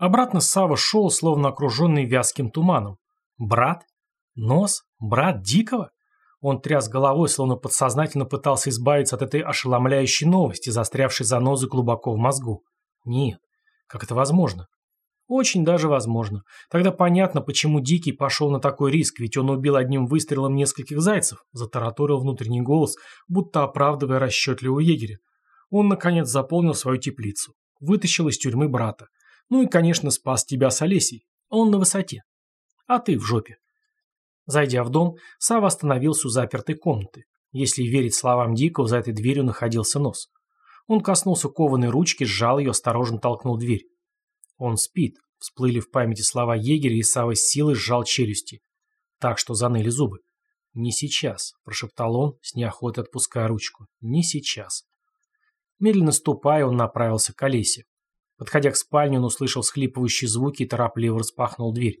Обратно Сава шел, словно окруженный вязким туманом. Брат? Нос? Брат Дикого? Он тряс головой, словно подсознательно пытался избавиться от этой ошеломляющей новости, застрявшей занозы глубоко в мозгу. Нет. Как это возможно? Очень даже возможно. Тогда понятно, почему Дикий пошел на такой риск, ведь он убил одним выстрелом нескольких зайцев, затараторил внутренний голос, будто оправдывая расчетливого егеря. Он, наконец, заполнил свою теплицу, вытащил из тюрьмы брата. Ну и, конечно, спас тебя с Олесей. Он на высоте. А ты в жопе. Зайдя в дом, Сава остановился у запертой комнаты. Если верить словам Дикого, за этой дверью находился нос. Он коснулся кованой ручки, сжал ее, осторожно толкнул дверь. Он спит. Всплыли в памяти слова егеря, и Сава с силой сжал челюсти. Так что заныли зубы. «Не сейчас», – прошептал он, с неохотой отпуская ручку. «Не сейчас». Медленно ступая, он направился к Олесе. Подходя к спальне, он услышал схлипывающие звуки и торопливо распахнул дверь.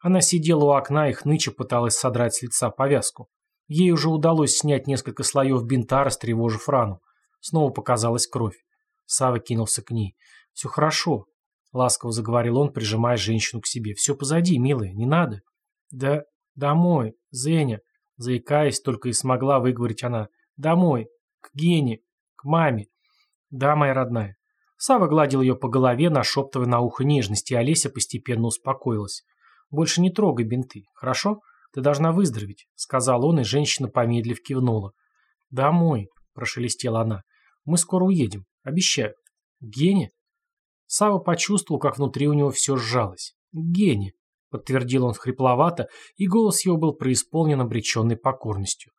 Она сидела у окна и хныча пыталась содрать с лица повязку. Ей уже удалось снять несколько слоев бинта, растревожив рану. Снова показалась кровь. Сава кинулся к ней. «Все хорошо», — ласково заговорил он, прижимая женщину к себе. «Все позади, милая, не надо». «Да домой, Зеня», — заикаясь, только и смогла выговорить она. «Домой, к Гене, к маме». «Да, моя родная». Сава гладил ее по голове, нашептывая на ухо нежности, и Олеся постепенно успокоилась. Больше не трогай бинты, хорошо? Ты должна выздороветь», — сказал он, и женщина, помедлив, кивнула. «Домой», — прошелестела она. «Мы скоро уедем, обещаю». «Гене?» Сава почувствовал, как внутри у него все сжалось. «Гене», — подтвердил он хрипловато, и голос его был преисполнен обреченной покорностью.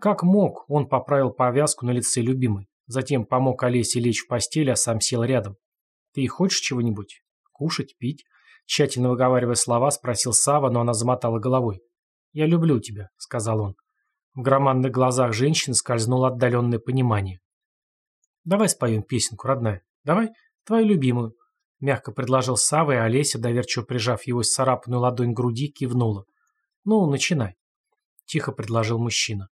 Как мог, он поправил повязку на лице любимой. Затем помог Олесе лечь в постель, а сам сел рядом. «Ты хочешь чего-нибудь? Кушать, пить?» Тщательно выговаривая слова, спросил Сава, но она замотала головой. «Я люблю тебя», — сказал он. В громадных глазах женщины скользнуло отдаленное понимание. «Давай споем песенку, родная. Давай, твою любимую», — мягко предложил Сава, и Олеся, доверчиво прижав его царапанную ладонь к груди, кивнула. «Ну, начинай», — тихо предложил мужчина.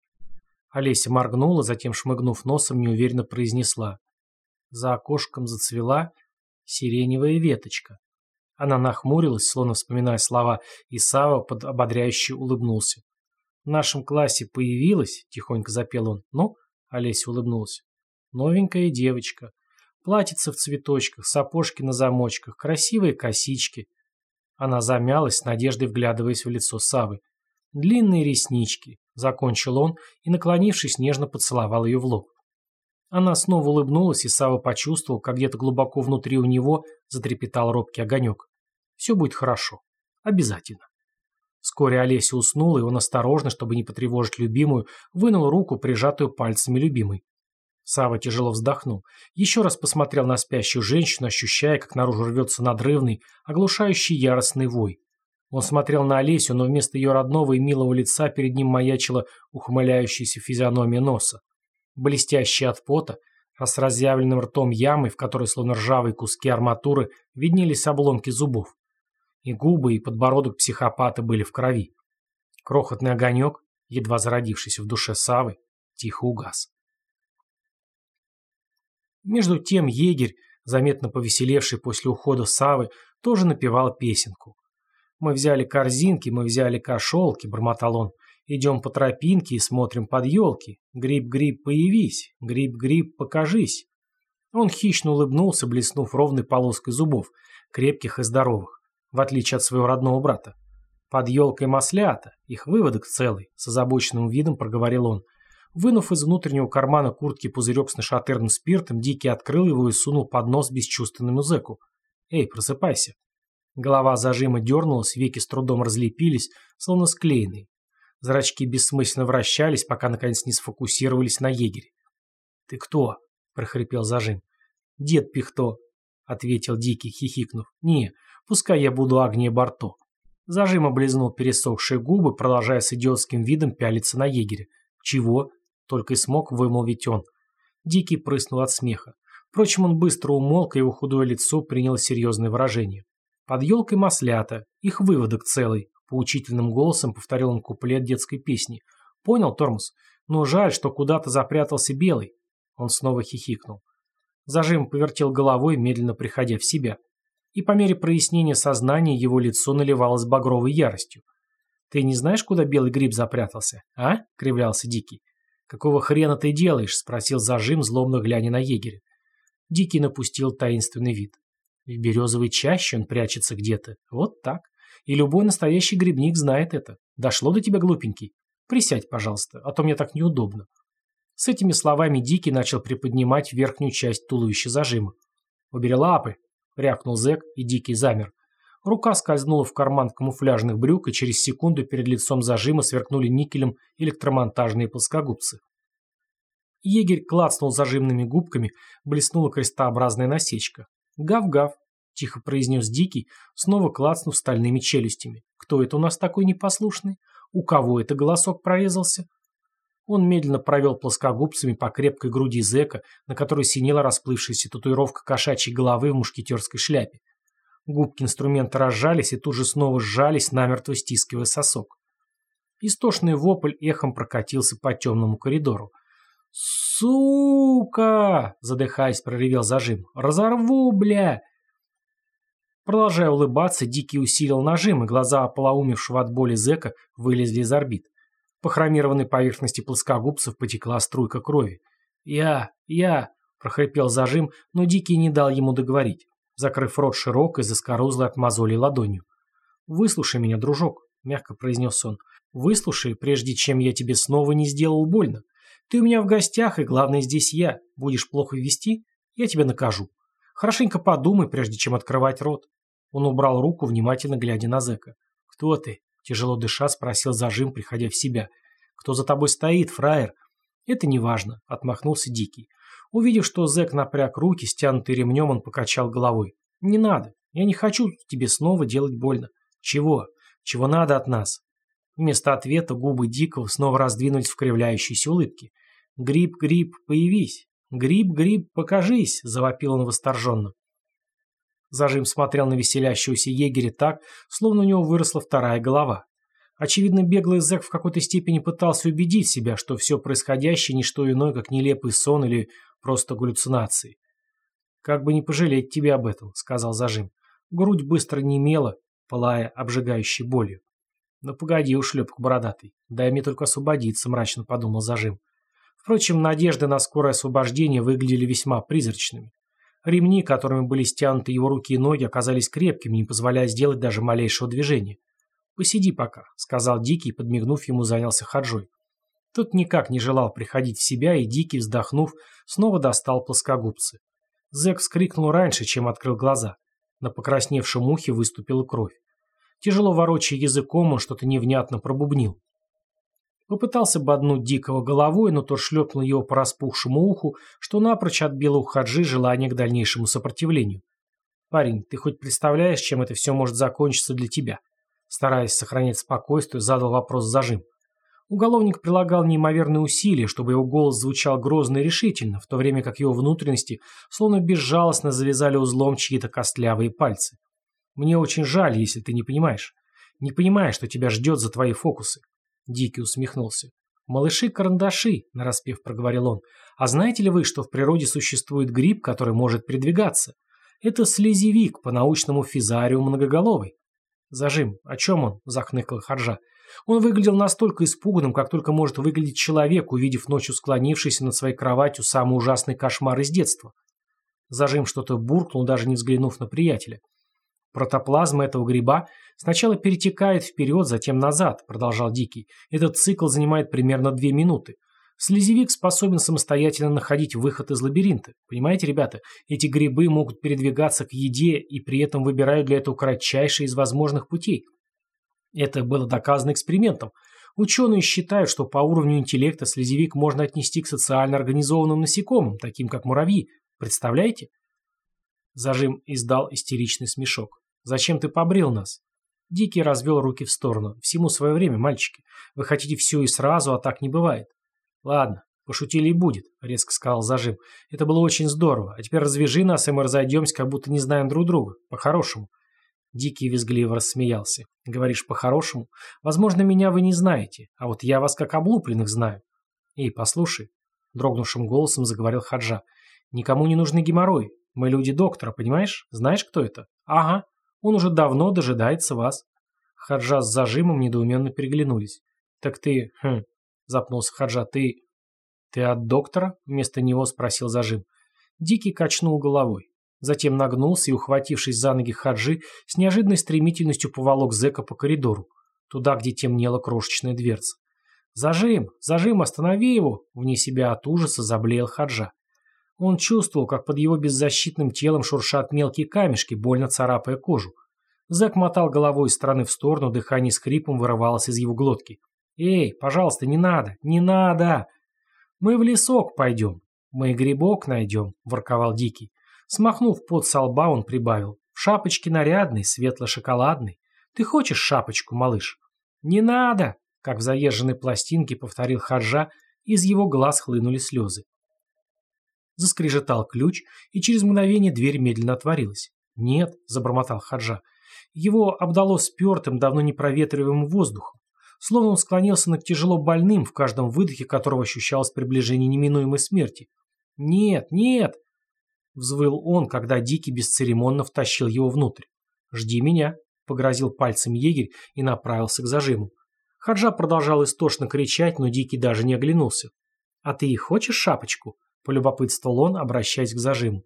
Олеся моргнула, затем, шмыгнув носом, неуверенно произнесла. За окошком зацвела сиреневая веточка. Она нахмурилась, словно вспоминая слова, и Сава под ободряюще улыбнулся. «В нашем классе появилась», — тихонько запел он. «Ну?» — Олеся улыбнулась. «Новенькая девочка. Платьице в цветочках, сапожки на замочках, красивые косички». Она замялась, с надеждой вглядываясь в лицо Савы. «Длинные реснички», — закончил он и, наклонившись, нежно поцеловал ее в лоб. Она снова улыбнулась, и Сава почувствовал, как где-то глубоко внутри у него затрепетал робкий огонек. Все будет хорошо. Обязательно. Вскоре Олеся уснула, и он осторожно, чтобы не потревожить любимую, вынул руку, прижатую пальцами любимой. Сава тяжело вздохнул. Еще раз посмотрел на спящую женщину, ощущая, как наружу рвется надрывный, оглушающий яростный вой. Он смотрел на Олесю, но вместо ее родного и милого лица перед ним маячила ухмыляющаяся физиономия носа. Блестящая от пота, а с разъявленным ртом ямой, в которой словно ржавые куски арматуры виднелись обломки зубов. И губы, и подбородок психопата были в крови. Крохотный огонек, едва зародившийся в душе Савы, тихо угас. Между тем егерь, заметно повеселевший после ухода Савы, тоже напевал песенку. «Мы взяли корзинки, мы взяли кошелки», — бормотал он. «Идем по тропинке и смотрим под елки. Гриб-гриб, появись, гриб-гриб, покажись». Он хищно улыбнулся, блеснув ровной полоской зубов, крепких и здоровых в отличие от своего родного брата. Под елкой маслята, их выводок целый, с озабоченным видом проговорил он. Вынув из внутреннего кармана куртки пузырек с нашатырным спиртом, Дикий открыл его и сунул под нос бесчувственному зэку. «Эй, просыпайся!» Голова зажима дернулась, веки с трудом разлепились, словно склеенные. Зрачки бессмысленно вращались, пока наконец не сфокусировались на егере. «Ты кто?» – прохрипел зажим. «Дед Пихто», – ответил Дикий, хихикнув. «Не, Пускай я буду Агния Барто. Зажим облизнул пересохшие губы, продолжая с идиотским видом пялиться на егеря. «Чего?» — только и смог вымолвить он. Дикий прыснул от смеха. Впрочем, он быстро умолк, и его худое лицо приняло серьезное выражение. «Под елкой маслята, их выводок целый», — поучительным голосом повторил он куплет детской песни. «Понял, Тормоз? Но жаль, что куда-то запрятался белый». Он снова хихикнул. Зажим повертел головой, медленно приходя в себя. И по мере прояснения сознания его лицо наливалось багровой яростью. «Ты не знаешь, куда белый гриб запрятался, а?» — кривлялся Дикий. «Какого хрена ты делаешь?» — спросил зажим, злобно глядя на егеря. Дикий напустил таинственный вид. В березовой чаще он прячется где-то. Вот так. И любой настоящий грибник знает это. Дошло до тебя, глупенький? Присядь, пожалуйста, а то мне так неудобно. С этими словами Дикий начал приподнимать верхнюю часть туловища зажима. «Убери лапы!» — рявкнул зэк, и Дикий замер. Рука скользнула в карман камуфляжных брюк, и через секунду перед лицом зажима сверкнули никелем электромонтажные плоскогубцы. Егерь клацнул зажимными губками, блеснула крестообразная насечка. «Гав-гав», — тихо произнес Дикий, снова клацнув стальными челюстями. «Кто это у нас такой непослушный? У кого это голосок прорезался?» Он медленно провел плоскогубцами по крепкой груди зэка, на которой синела расплывшаяся татуировка кошачьей головы в мушкетерской шляпе. Губки инструмента разжались и тут же снова сжались, намертво стискивая сосок. Истошный вопль эхом прокатился по темному коридору. «Сука!» – задыхаясь, проревел зажим. «Разорву, бля!» Продолжая улыбаться, Дикий усилил нажим, и глаза ополоумевшего от боли зэка вылезли из орбит. По хромированной поверхности плоскогубцев потекла струйка крови. «Я, я!» – прохрипел зажим, но Дикий не дал ему договорить, закрыв рот широкой, заскорузлой от мозолей ладонью. «Выслушай меня, дружок», – мягко произнес он. «Выслушай, прежде чем я тебе снова не сделал больно. Ты у меня в гостях, и главное здесь я. Будешь плохо вести, я тебя накажу. Хорошенько подумай, прежде чем открывать рот. Он убрал руку, внимательно глядя на зэка. «Кто ты?» – тяжело дыша спросил зажим, приходя в себя. «Кто за тобой стоит, фраер?» «Это не важно», – отмахнулся Дикий. Увидев, что зэк напряг руки, стянутый ремнем, он покачал головой. «Не надо. Я не хочу тебе снова делать больно. Чего? Чего надо от нас?» Вместо ответа губы Дикого снова раздвинулись в кривляющейся улыбке. «Гриб, гриб, появись! Гриб, гриб, покажись!» – завопил он восторженно. Зажим смотрел на веселящегося егеря так, словно у него выросла вторая голова. Очевидно, беглый зэк в какой-то степени пытался убедить себя, что все происходящее – не что иное, как нелепый сон или просто галлюцинации. «Как бы не пожалеть тебе об этом», – сказал зажим. Грудь быстро немела, пылая обжигающей болью. «Ну погоди, ушлепок бородатый, дай мне только освободиться», – мрачно подумал зажим. Впрочем, надежды на скорое освобождение выглядели весьма призрачными. Ремни, которыми были стянуты его руки и ноги, оказались крепкими, не позволяя сделать даже малейшего движения. «Посиди пока», — сказал Дикий, подмигнув ему, занялся хаджой. Тот никак не желал приходить в себя, и Дикий, вздохнув, снова достал плоскогубцы. Зэк вскрикнул раньше, чем открыл глаза. На покрасневшем ухе выступила кровь. Тяжело ворочая языком, он что-то невнятно пробубнил. Попытался боднуть Дикого головой, но тот шлепнул его по распухшему уху, что напрочь отбило у Хаджи желание к дальнейшему сопротивлению. «Парень, ты хоть представляешь, чем это все может закончиться для тебя?» Стараясь сохранять спокойствие, задал вопрос зажим. Уголовник прилагал неимоверные усилия, чтобы его голос звучал грозно и решительно, в то время как его внутренности словно безжалостно завязали узлом чьи-то костлявые пальцы. «Мне очень жаль, если ты не понимаешь. Не понимаешь, что тебя ждет за твои фокусы. Дикий усмехнулся. «Малыши-карандаши», — нараспев проговорил он. «А знаете ли вы, что в природе существует гриб, который может передвигаться? Это слезевик, по-научному физариум многоголовый». «Зажим, о чем он?» — захныкал Харжа. Он выглядел настолько испуганным, как только может выглядеть человек, увидев ночью склонившийся над своей кроватью самый ужасный кошмар из детства. Зажим что-то буркнул, даже не взглянув на приятеля. Протоплазма этого гриба сначала перетекает вперед, затем назад, продолжал Дикий. Этот цикл занимает примерно две минуты. Слезевик способен самостоятельно находить выход из лабиринта. Понимаете, ребята, эти грибы могут передвигаться к еде и при этом выбирают для этого кратчайший из возможных путей. Это было доказано экспериментом. Ученые считают, что по уровню интеллекта слезевик можно отнести к социально организованным насекомым, таким как муравьи. Представляете? Зажим издал истеричный смешок. Зачем ты побрил нас?» Дикий развел руки в сторону. «Всему свое время, мальчики. Вы хотите все и сразу, а так не бывает». «Ладно, пошутили и будет», — резко сказал Зажим. «Это было очень здорово. А теперь развяжи нас, и мы разойдемся, как будто не знаем друг друга. По-хорошему». Дикий визгливо рассмеялся. «Говоришь, по-хорошему? Возможно, меня вы не знаете, а вот я вас как облупленных знаю». «Эй, послушай», — дрогнувшим голосом заговорил Хаджа. «Никому не нужны геморрой. Мы люди доктора, понимаешь? Знаешь, кто это? Ага. Он уже давно дожидается вас. Хаджа с зажимом недоуменно переглянулись. Так ты... Хм... Запнулся Хаджа. Ты... Ты от доктора? Вместо него спросил зажим. Дикий качнул головой. Затем нагнулся и, ухватившись за ноги Хаджи, с неожиданной стремительностью поволок зэка по коридору, туда, где темнела крошечная дверца. «Зажим! Зажим! Останови его!» Вне себя от ужаса заблеял Хаджа. Он чувствовал, как под его беззащитным телом шуршат мелкие камешки, больно царапая кожу. Зэк мотал головой из стороны в сторону, дыхание с хрипом вырывалось из его глотки. «Эй, пожалуйста, не надо! Не надо! Мы в лесок пойдем. Мы грибок найдем», — ворковал Дикий. Смахнув пот со лба, он прибавил. «В шапочке нарядной, светло-шоколадной. Ты хочешь шапочку, малыш?» «Не надо!» — как в заезженной пластинке повторил Хаджа, из его глаз хлынули слезы. Заскрежетал ключ, и через мгновение дверь медленно отворилась. «Нет», — забормотал Хаджа. Его обдало спертым, давно непроветриваемым воздухом. Словно он склонился над тяжело больным, в каждом выдохе которого ощущалось приближение неминуемой смерти. «Нет, нет!» — взвыл он, когда Дикий бесцеремонно втащил его внутрь. «Жди меня», — погрозил пальцем егерь и направился к зажиму. Хаджа продолжал истошно кричать, но Дикий даже не оглянулся. «А ты хочешь шапочку?» — полюбопытствовал он, обращаясь к зажиму.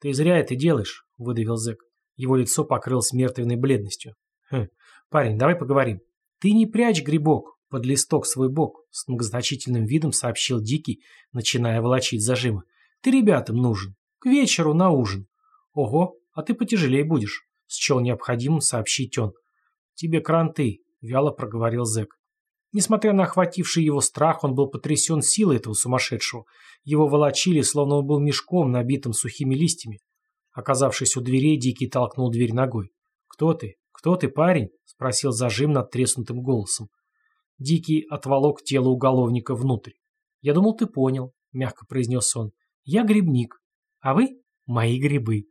«Ты зря это делаешь», — выдавил зэк. Его лицо покрылось мертвенной бледностью. «Хм, парень, давай поговорим. Ты не прячь грибок под листок свой бок», — с многозначительным видом сообщил Дикий, начиная волочить зажимы. «Ты ребятам нужен. К вечеру на ужин». «Ого, а ты потяжелее будешь», — счел необходимым сообщить он. «Тебе кранты», — вяло проговорил зэк. Несмотря на охвативший его страх, он был потрясен силой этого сумасшедшего. Его волочили, словно он был мешком, набитым сухими листьями. Оказавшись у дверей, Дикий толкнул дверь ногой. «Кто ты? Кто ты, парень?» — спросил зажим над треснутым голосом. Дикий отволок тело уголовника внутрь. «Я думал, ты понял», — мягко произнес он. «Я грибник, а вы — мои грибы».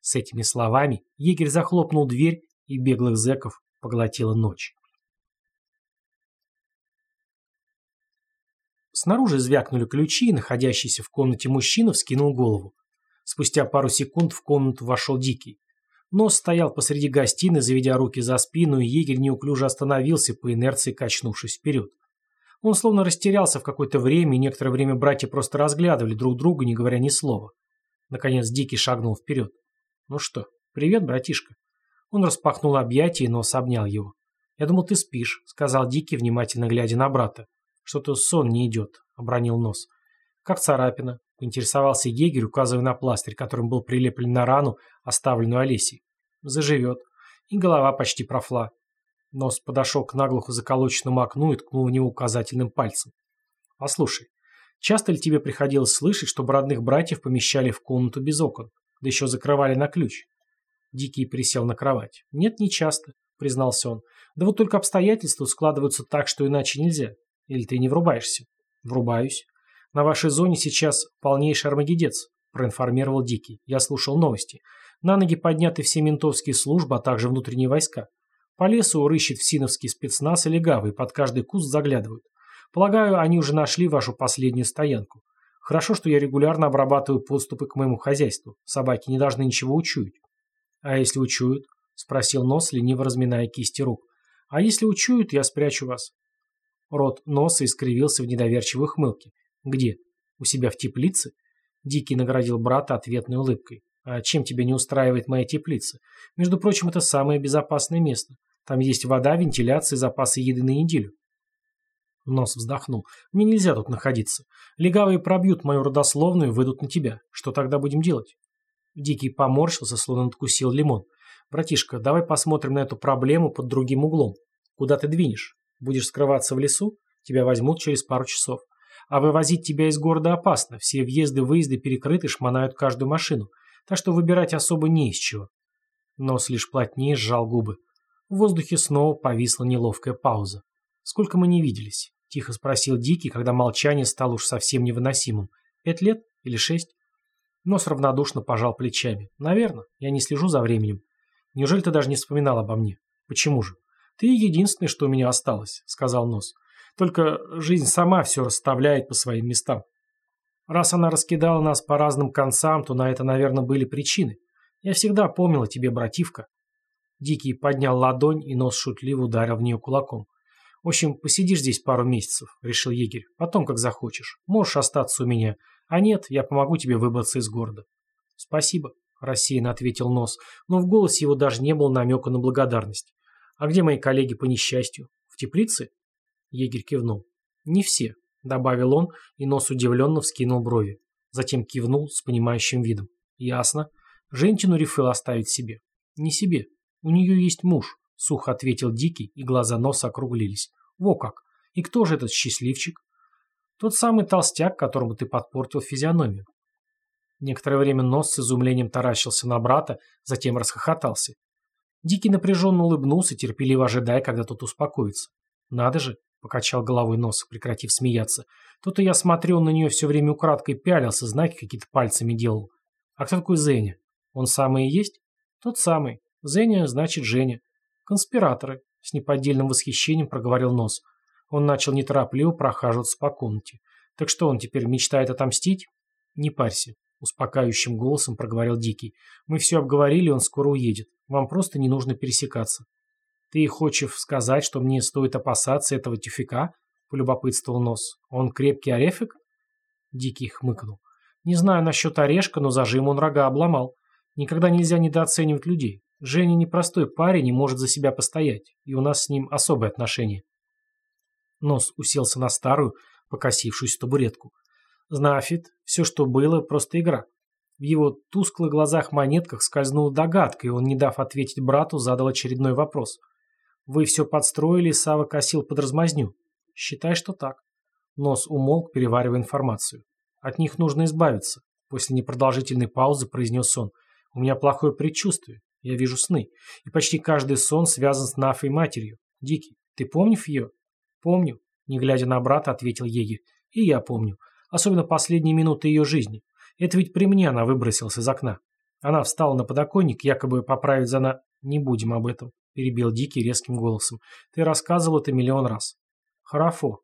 С этими словами егерь захлопнул дверь, и беглых зэков поглотила ночь. Снаружи звякнули ключи, и находящийся в комнате мужчина вскинул голову. Спустя пару секунд в комнату вошел Дикий. Нос стоял посреди гостиной, заведя руки за спину, и егерь неуклюже остановился, по инерции качнувшись вперед. Он словно растерялся в какое-то время, и некоторое время братья просто разглядывали друг друга, не говоря ни слова. Наконец Дикий шагнул вперед. «Ну что, привет, братишка». Он распахнул объятия, но обнял его. «Я думал, ты спишь», — сказал Дикий, внимательно глядя на брата. «Что-то сон не идет», — обронил нос. «Как царапина», — поинтересовался егерь, указывая на пластырь, которым был прилеплен на рану, оставленную Олесей. «Заживет». И голова почти профла. Нос подошел к наглухо заколоченному окну и ткнул в него указательным пальцем. «Послушай, часто ли тебе приходилось слышать, чтобы родных братьев помещали в комнату без окон, да еще закрывали на ключ?» Дикий присел на кровать. «Нет, не часто», — признался он. «Да вот только обстоятельства складываются так, что иначе нельзя. Или ты не врубаешься? Врубаюсь. На вашей зоне сейчас полнейший армагедец, проинформировал Дикий. Я слушал новости. На ноги подняты все ментовские службы, а также внутренние войска. По лесу рыщет всиновский спецназ и легавый, под каждый куст заглядывают. Полагаю, они уже нашли вашу последнюю стоянку. Хорошо, что я регулярно обрабатываю подступы к моему хозяйству. Собаки не должны ничего учуять. А если учуют? Спросил Нос, лениво разминая кисти рук. А если учуют, я спрячу вас. Рот носа искривился в недоверчивой хмылке. «Где? У себя в теплице?» Дикий наградил брата ответной улыбкой. «А чем тебя не устраивает моя теплица? Между прочим, это самое безопасное место. Там есть вода, вентиляция, запасы еды на неделю». Нос вздохнул. «Мне нельзя тут находиться. Легавые пробьют мою родословную и выйдут на тебя. Что тогда будем делать?» Дикий поморщился, словно надкусил лимон. «Братишка, давай посмотрим на эту проблему под другим углом. Куда ты двинешь? Будешь скрываться в лесу, тебя возьмут через пару часов. А вывозить тебя из города опасно, все въезды-выезды перекрыты, шмонают каждую машину, так что выбирать особо не из чего. Нос лишь плотнее сжал губы. В воздухе снова повисла неловкая пауза. «Сколько мы не виделись?» – тихо спросил Дикий, когда молчание стало уж совсем невыносимым. «Пять лет? Или шесть?» Нос равнодушно пожал плечами. «Наверное, я не слежу за временем. Неужели ты даже не вспоминал обо мне? Почему же?» «Ты единственный, что у меня осталось», — сказал Нос. «Только жизнь сама все расставляет по своим местам». Раз она раскидала нас по разным концам, то на это, наверное, были причины. Я всегда помнила тебе, бративка. Дикий поднял ладонь, и нос шутливо ударил в нее кулаком. В общем, посидишь здесь пару месяцев, решил егерь. Потом, как захочешь. Можешь остаться у меня. А нет, я помогу тебе выбраться из города. Спасибо, рассеянно ответил Нос, но в голосе его даже не было намека на благодарность. А где мои коллеги по несчастью? В теплице? Егерь кивнул. Не все, добавил он, и Нос удивленно вскинул брови. Затем кивнул с понимающим видом. Ясно. Женщину решил оставить себе. Не себе. У нее есть муж, сухо ответил Дикий, и глаза Носа округлились. Во как. И кто же этот счастливчик? Тот самый толстяк, которому ты подпортил физиономию. Некоторое время Нос с изумлением таращился на брата, затем расхохотался. Дикий напряженно улыбнулся, терпеливо ожидая, когда тот успокоится. «Надо же!» — покачал головой Нос, прекратив смеяться. «То-то я смотрел на нее все время украдкой пялился, знаки какие-то пальцами делал. А кто такой Зеня? Он самый и есть?» «Тот самый. Зеня значит Женя. Конспираторы», — с неподдельным восхищением проговорил Нос. Он начал неторопливо прохаживаться по комнате. «Так что, он теперь мечтает отомстить?» «Не парься. Успокаивающим голосом проговорил Дикий. «Мы все обговорили, он скоро уедет. Вам просто не нужно пересекаться». «Ты хочешь сказать, что мне стоит опасаться этого тюфика?» — полюбопытствовал Нос. «Он крепкий орефик?» Дикий хмыкнул. «Не знаю насчет орешка, но зажим он рога обломал. Никогда нельзя недооценивать людей. Женя непростой парень и может за себя постоять, и у нас с ним особые отношения». Нос уселся на старую, покосившуюся табуретку. Знафит, все, что было, просто игра. В его тусклых глазах-монетках скользнула догадка, и он, не дав ответить брату, задал очередной вопрос. «Вы все подстроили, Сава косил под размазню?» «Считай, что так». Нос умолк, переваривая информацию. «От них нужно избавиться», — после непродолжительной паузы произнес он. «У меня плохое предчувствие. Я вижу сны. И почти каждый сон связан с Нафой матерью. Дикий, ты помнишь ее?» «Помню», — не глядя на брата, ответил егерь. «И я помню особенно последние минуты ее жизни. Это ведь при мне она выбросилась из окна. Она встала на подоконник, якобы поправить за на... Не будем об этом, перебил Дикий резким голосом. Ты рассказывал это миллион раз. Харафо,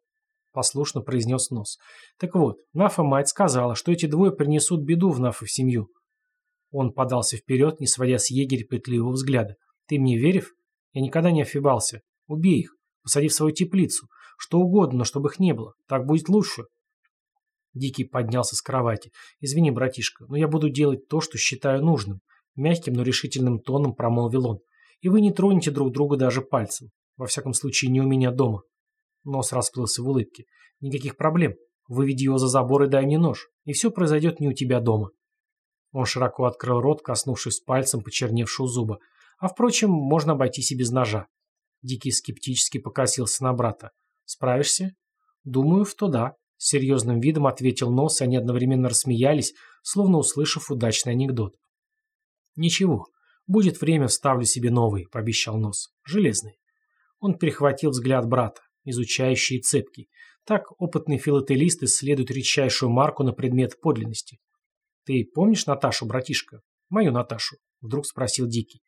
послушно произнес Нос. Так вот, Нафа мать сказала, что эти двое принесут беду в Нафа в семью. Он подался вперед, не сводя с егеря пытливого взгляда. Ты мне верив? Я никогда не офибался. Убей их, посади в свою теплицу. Что угодно, но чтобы их не было. Так будет лучше. Дикий поднялся с кровати. «Извини, братишка, но я буду делать то, что считаю нужным», мягким, но решительным тоном промолвил он. «И вы не тронете друг друга даже пальцем. Во всяком случае, не у меня дома». Нос расплылся в улыбке. «Никаких проблем. Выведи его за забор и дай мне нож, и все произойдет не у тебя дома». Он широко открыл рот, коснувшись пальцем почерневшего зуба. А, впрочем, можно обойтись и без ножа. Дикий скептически покосился на брата. «Справишься?» «Думаю, в то да», с серьезным видом ответил Нос, и они одновременно рассмеялись, словно услышав удачный анекдот. «Ничего, будет время, вставлю себе новый», — пообещал Нос. «Железный». Он перехватил взгляд брата, изучающий и цепкий. Так опытный филателист исследует редчайшую марку на предмет подлинности. «Ты помнишь Наташу, братишка? Мою Наташу?» — вдруг спросил Дикий.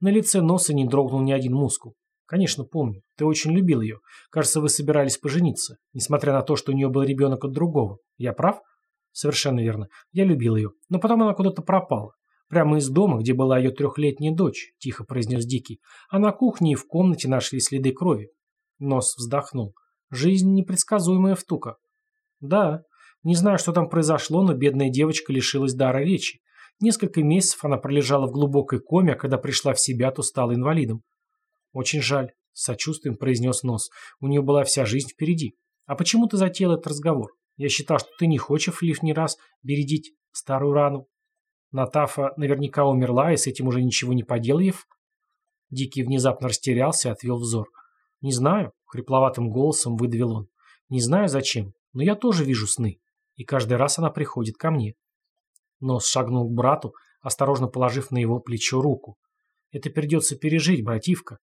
На лице Носа не дрогнул ни один мускул. «Конечно, помню. Ты очень любил ее. Кажется, вы собирались пожениться, несмотря на то, что у нее был ребенок от другого. Я прав?» «Совершенно верно. Я любил ее. Но потом она куда-то пропала. Прямо из дома, где была ее трехлетняя дочь», — тихо произнес Дикий. «А на кухне и в комнате нашли следы крови». Нос вздохнул. «Жизнь непредсказуемая втука». «Да. Не знаю, что там произошло, но бедная девочка лишилась дара речи. Несколько месяцев она пролежала в глубокой коме, а когда пришла в себя, то стала инвалидом. «Очень жаль», — сочувствием произнес Нос. «У нее была вся жизнь впереди. А почему ты затеял этот разговор? Я считал, что ты не хочешь лишний раз бередить старую рану. Натафа наверняка умерла, и с этим уже ничего не поделаев». Дикий внезапно растерялся и отвел взор. «Не знаю», — хрипловатым голосом выдавил он. «Не знаю зачем, но я тоже вижу сны, и каждый раз она приходит ко мне». Нос шагнул к брату, осторожно положив на его плечо руку. «Это придется пережить, бративка.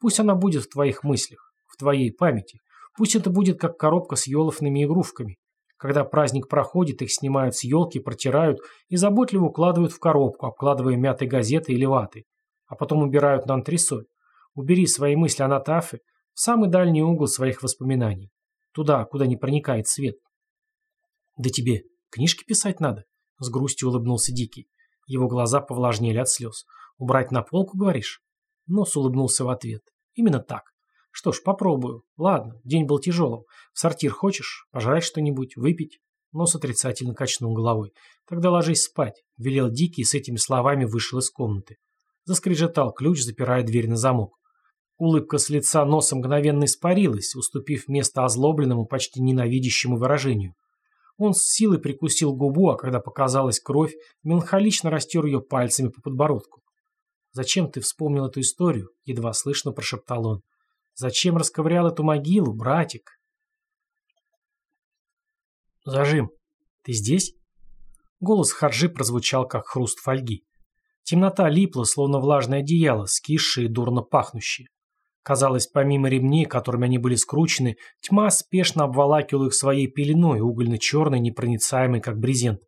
Пусть она будет в твоих мыслях, в твоей памяти. Пусть это будет как коробка с еловными игрушками. Когда праздник проходит, их снимают с елки, протирают и заботливо укладывают в коробку, обкладывая мятой газетой или ватой. А потом убирают на антресоль. Убери свои мысли о Натафе в самый дальний угол своих воспоминаний. Туда, куда не проникает свет. Да тебе Книжки писать надо?» — с грустью улыбнулся Дикий. Его глаза повлажнели от слез. «Убрать на полку, говоришь?» Нос улыбнулся в ответ. «Именно так. Что ж, попробую. Ладно, день был тяжелым. В сортир хочешь? Пожрать что-нибудь? Выпить?» Нос отрицательно качнул головой. «Тогда ложись спать», — велел Дикий и с этими словами вышел из комнаты. Заскрежетал ключ, запирая дверь на замок. Улыбка с лица носа мгновенно испарилась, уступив место озлобленному, почти ненавидящему выражению. Он с силой прикусил губу, а когда показалась кровь, меланхолично растер ее пальцами по подбородку. «Зачем ты вспомнил эту историю?» — едва слышно прошептал он. «Зачем расковырял эту могилу, братик?» «Зажим, ты здесь?» Голос Харжи прозвучал, как хруст фольги. Темнота липла, словно влажное одеяло, скисшее и дурно пахнущее. Казалось, помимо ремней, которыми они были скручены, тьма спешно обволакивала их своей пеленой, угольно-черной, непроницаемой, как брезент.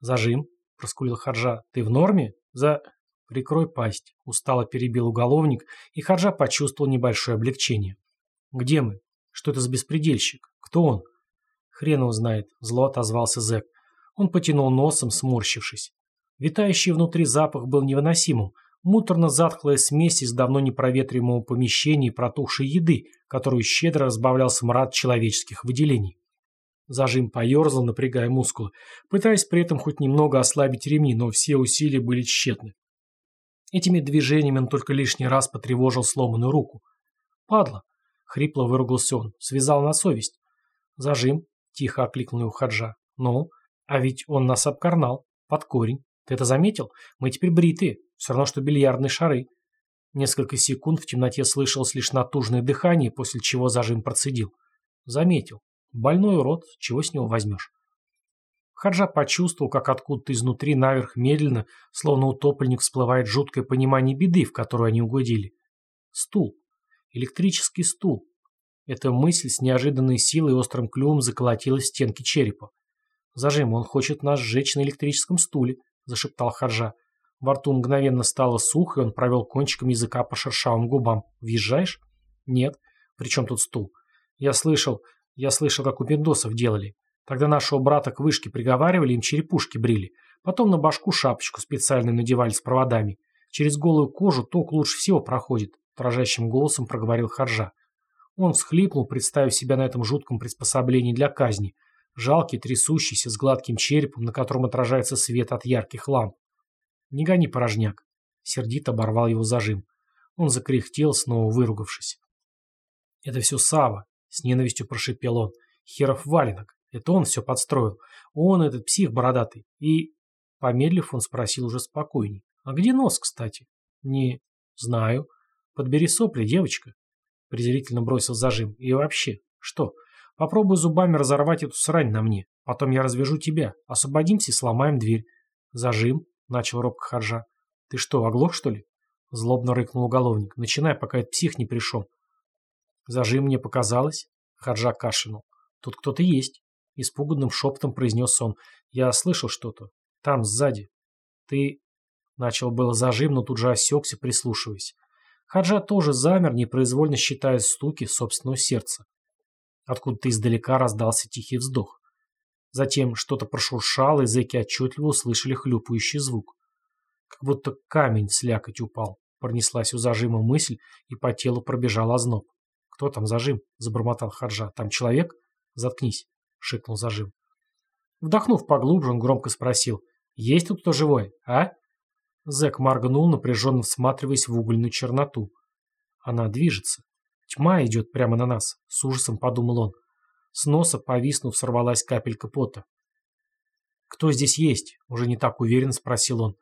«Зажим», — проскулил Харжа, — «ты в норме?» «За...» «Прикрой пасть», — устало перебил уголовник, и Харжа почувствовал небольшое облегчение. «Где мы? Что это за беспредельщик? Кто он?» «Хрен его знает», — зло отозвался зэк. Он потянул носом, сморщившись. Витающий внутри запах был невыносимым. Муторно-затхлая смесь из давно непроветриваемого помещения и протухшей еды, которую щедро разбавлял смрад человеческих выделений. Зажим поерзал, напрягая мускулы, пытаясь при этом хоть немного ослабить ремни, но все усилия были тщетны. Этими движениями он только лишний раз потревожил сломанную руку. «Падла!» — хрипло выругался он. «Связал на совесть». «Зажим!» — тихо окликнул его Хаджа. «Ну, а ведь он нас обкарнал. Под корень. Ты это заметил? Мы теперь бритые. Все равно, что бильярдные шары. Несколько секунд в темноте слышалось лишь натужное дыхание, после чего зажим процедил. Заметил. Больной урод, чего с него возьмешь? Хаджа почувствовал, как откуда-то изнутри наверх медленно, словно утопленник, всплывает жуткое понимание беды, в которую они угодили. Стул. Электрический стул. Эта мысль с неожиданной силой и острым клювом заколотила стенки черепа. «Зажим, он хочет нас сжечь на электрическом стуле», — зашептал Харжа. Во рту мгновенно стало сухо, и он провел кончиком языка по шершавым губам. «Въезжаешь?» «Нет. При чем тут стул?» «Я слышал, я слышал, как у пиндосов делали. Тогда нашего брата к вышке приговаривали, им черепушки брили. Потом на башку шапочку специально надевали с проводами. Через голую кожу ток лучше всего проходит», — дрожащим голосом проговорил Харжа. Он всхлипнул, представив себя на этом жутком приспособлении для казни — жалкий, трясущийся, с гладким черепом, на котором отражается свет от ярких ламп. «Не гони, порожняк!» Сердито оборвал его зажим. Он закряхтел, снова выругавшись. «Это все Сава, с ненавистью прошипел он. «Херов валенок! Это он все подстроил. Он, этот псих бородатый. И...» Помедлив, он спросил уже спокойней. «А где нос, кстати?» «Не... знаю. Подбери сопли, девочка!» Презрительно бросил зажим. «И вообще, что, Попробуй зубами разорвать эту срань на мне. Потом я развяжу тебя. Освободимся и сломаем дверь. Зажим, — начал робко Харжа. Ты что, оглох, что ли? Злобно рыкнул уголовник. Начинай, пока этот псих не пришел. Зажим мне показалось. Харжа кашлянул. Тут кто-то есть. Испуганным шепотом произнес он. Я слышал что-то. Там, сзади. Ты... Начал было зажим, но тут же осекся, прислушиваясь. Хаджа тоже замер, непроизвольно считая стуки собственного сердца. Откуда-то издалека раздался тихий вздох. Затем что-то прошуршало, и зэки отчетливо услышали хлюпающий звук. Как будто камень в слякоть упал. Пронеслась у зажима мысль, и по телу пробежал озноб. «Кто там зажим?» — забормотал Хаджа. «Там человек?» «Заткнись», — шикнул зажим. Вдохнув поглубже, он громко спросил. «Есть тут кто живой, а?» Зэк моргнул, напряженно всматриваясь в угольную черноту. Она движется. Тьма идет прямо на нас, с ужасом подумал он. С носа, повиснув, сорвалась капелька пота. «Кто здесь есть?» — уже не так уверенно спросил он.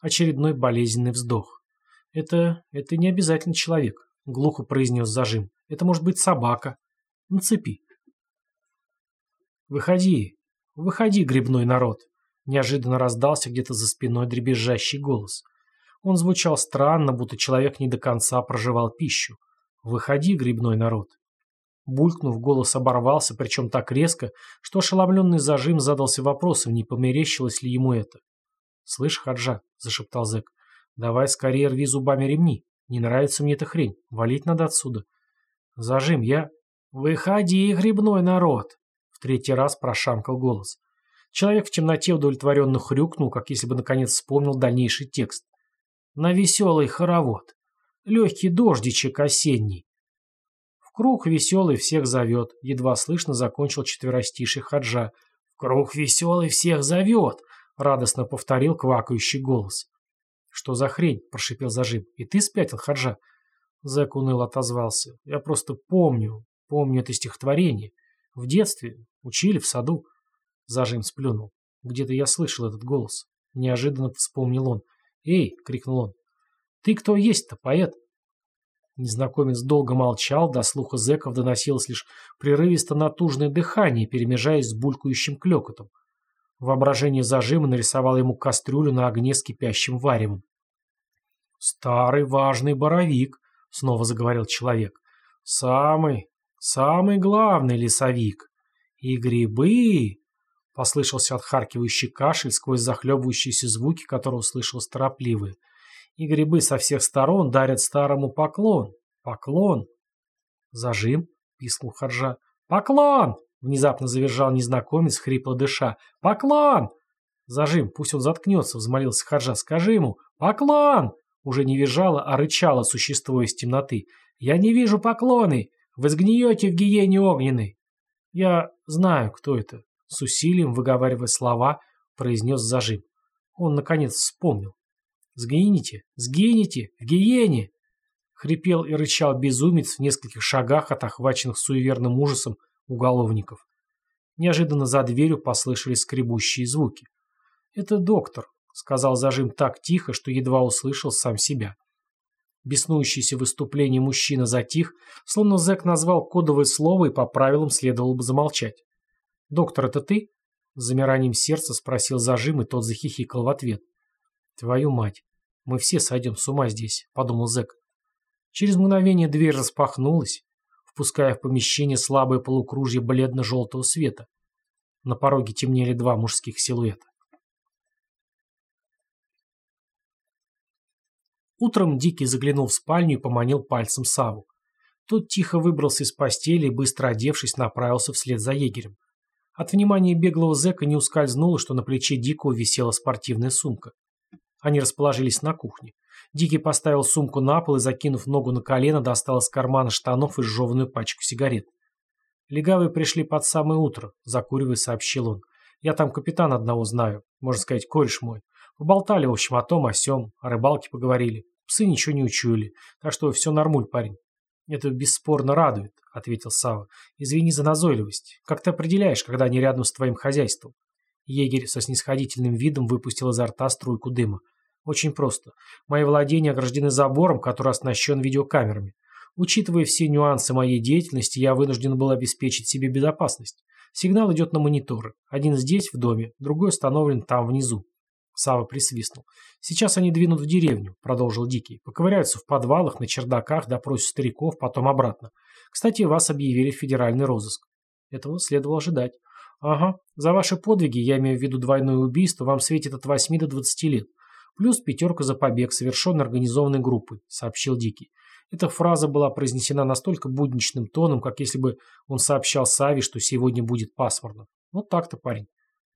Очередной болезненный вздох. «Это... это не обязательно человек», — глухо произнес зажим. «Это может быть собака. На цепи». «Выходи, выходи, грибной народ!» Неожиданно раздался где-то за спиной дребезжащий голос. Он звучал странно, будто человек не до конца проживал пищу. «Выходи, грибной народ!» Булькнув, голос оборвался, причем так резко, что ошеломленный зажим задался вопросом, не померещилось ли ему это. «Слышь, Хаджа», — зашептал зэк, — «давай скорее рви зубами ремни. Не нравится мне эта хрень. Валить надо отсюда». «Зажим, я...» «Выходи, грибной народ!» — в третий раз прошамкал голос. Человек в темноте удовлетворенно хрюкнул, как если бы наконец вспомнил дальнейший текст. На веселый хоровод. Легкий дождичек осенний. В круг веселый всех зовет, едва слышно закончил четверостиший хаджа. В круг веселый всех зовет, радостно повторил квакающий голос. Что за хрень? прошипел зажим. И ты спятил, хаджа? Зэк уныло отозвался. Я просто помню, помню это стихотворение. В детстве, учили в саду. Зажим сплюнул. Где-то я слышал этот голос. Неожиданно вспомнил он. «Эй!» — крикнул он. «Ты кто есть-то, поэт?» Незнакомец долго молчал, до слуха зэков доносилось лишь прерывисто-натужное дыхание, перемежаясь с булькающим клёкотом. Воображение зажима нарисовало ему кастрюлю на огне с кипящим варевом. «Старый важный боровик», — снова заговорил человек. «Самый, самый главный лесовик. И грибы...» Послышался отхаркивающий кашель сквозь захлебывающиеся звуки, которые услышал торопливые. И грибы со всех сторон дарят старому поклон. Поклон. Зажим, пискнул Харжа. Поклон! Внезапно завержал незнакомец, хрипло дыша. Поклон! Зажим, пусть он заткнется, взмолился Харжа. Скажи ему. Поклон! Уже не визжало, а рычало существо из темноты. Я не вижу поклоны! Вы сгниете в гиене огненной! Я знаю, кто это. С усилием, выговаривая слова, произнес зажим. Он, наконец, вспомнил. «Сгинете! Сгинете! В гиене!» Хрипел и рычал безумец в нескольких шагах от охваченных суеверным ужасом уголовников. Неожиданно за дверью послышались скребущие звуки. «Это доктор», — сказал зажим так тихо, что едва услышал сам себя. Беснующееся выступление мужчина затих, словно зэк назвал кодовое слово и по правилам следовало бы замолчать. «Доктор, это ты?» С замиранием сердца спросил зажим, и тот захихикал в ответ. «Твою мать, мы все сойдем с ума здесь», — подумал зэк. Через мгновение дверь распахнулась, впуская в помещение слабое полукружье бледно-желтого света. На пороге темнели два мужских силуэта. Утром Дикий заглянул в спальню и поманил пальцем Саву. Тот тихо выбрался из постели и, быстро одевшись, направился вслед за егерем. От внимания беглого зэка не ускользнуло, что на плече Дикого висела спортивная сумка. Они расположились на кухне. Дикий поставил сумку на пол и, закинув ногу на колено, достал из кармана штанов изжеванную пачку сигарет. «Легавые пришли под самое утро», — закуривая, сообщил он. «Я там капитана одного знаю, можно сказать, кореш мой. Поболтали, в общем, о том, о сём, о рыбалке поговорили. Псы ничего не учуяли, так что все нормуль, парень». «Это бесспорно радует», — ответил Сава. «Извини за назойливость. Как ты определяешь, когда они рядом с твоим хозяйством?» Егерь со снисходительным видом выпустил изо рта струйку дыма. «Очень просто. Мои владения ограждены забором, который оснащен видеокамерами. Учитывая все нюансы моей деятельности, я вынужден был обеспечить себе безопасность. Сигнал идет на мониторы. Один здесь, в доме, другой установлен там, внизу. Сава присвистнул. «Сейчас они двинут в деревню», — продолжил Дикий. «Поковыряются в подвалах, на чердаках, допросят стариков, потом обратно. Кстати, вас объявили в федеральный розыск». Этого следовало ожидать. «Ага. За ваши подвиги, я имею в виду двойное убийство, вам светит от 8 до 20 лет. Плюс пятерка за побег, совершенный организованной группой», — сообщил Дикий. Эта фраза была произнесена настолько будничным тоном, как если бы он сообщал Саве, что сегодня будет пасмурно. Вот так-то, парень.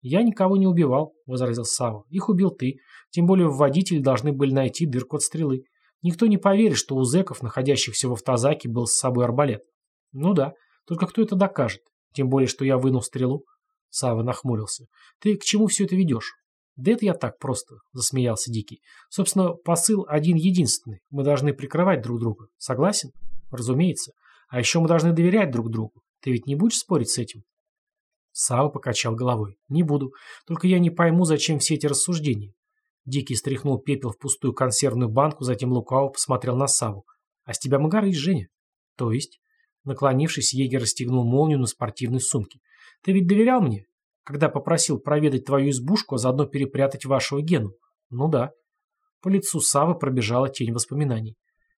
«Я никого не убивал», — возразил Сава. «Их убил ты. Тем более водители должны были найти дырку от стрелы. Никто не поверит, что у зэков, находящихся в автозаке, был с собой арбалет». «Ну да. Только кто это докажет? Тем более, что я вынул стрелу». Сава нахмурился. «Ты к чему все это ведешь?» «Да это я так просто», — засмеялся Дикий. «Собственно, посыл один-единственный. Мы должны прикрывать друг друга. Согласен?» «Разумеется. А еще мы должны доверять друг другу. Ты ведь не будешь спорить с этим?» Сава покачал головой. «Не буду. Только я не пойму, зачем все эти рассуждения». Дикий стряхнул пепел в пустую консервную банку, затем лукаво посмотрел на Саву. «А с тебя магар есть, Женя?» «То есть?» Наклонившись, егерь расстегнул молнию на спортивной сумке. «Ты ведь доверял мне, когда попросил проведать твою избушку, а заодно перепрятать вашего Гену?» «Ну да». По лицу Савы пробежала тень воспоминаний.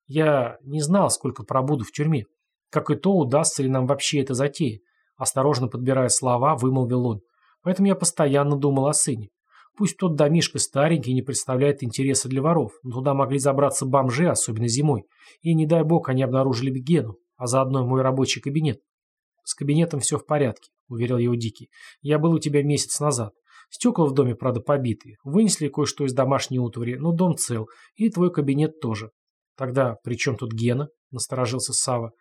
«Я не знал, сколько пробуду в тюрьме. Как и то, удастся ли нам вообще это затея. Осторожно подбирая слова, вымолвил он. Поэтому я постоянно думал о сыне. Пусть тот домишко старенький не представляет интереса для воров, но туда могли забраться бомжи, особенно зимой. И, не дай бог, они обнаружили Гену, а заодно мой рабочий кабинет. С кабинетом все в порядке, уверил его Дикий. Я был у тебя месяц назад. Стекла в доме, правда, побиты. Вынесли кое-что из домашней утвари, но дом цел. И твой кабинет тоже. Тогда при чем тут Гена? Насторожился Сава.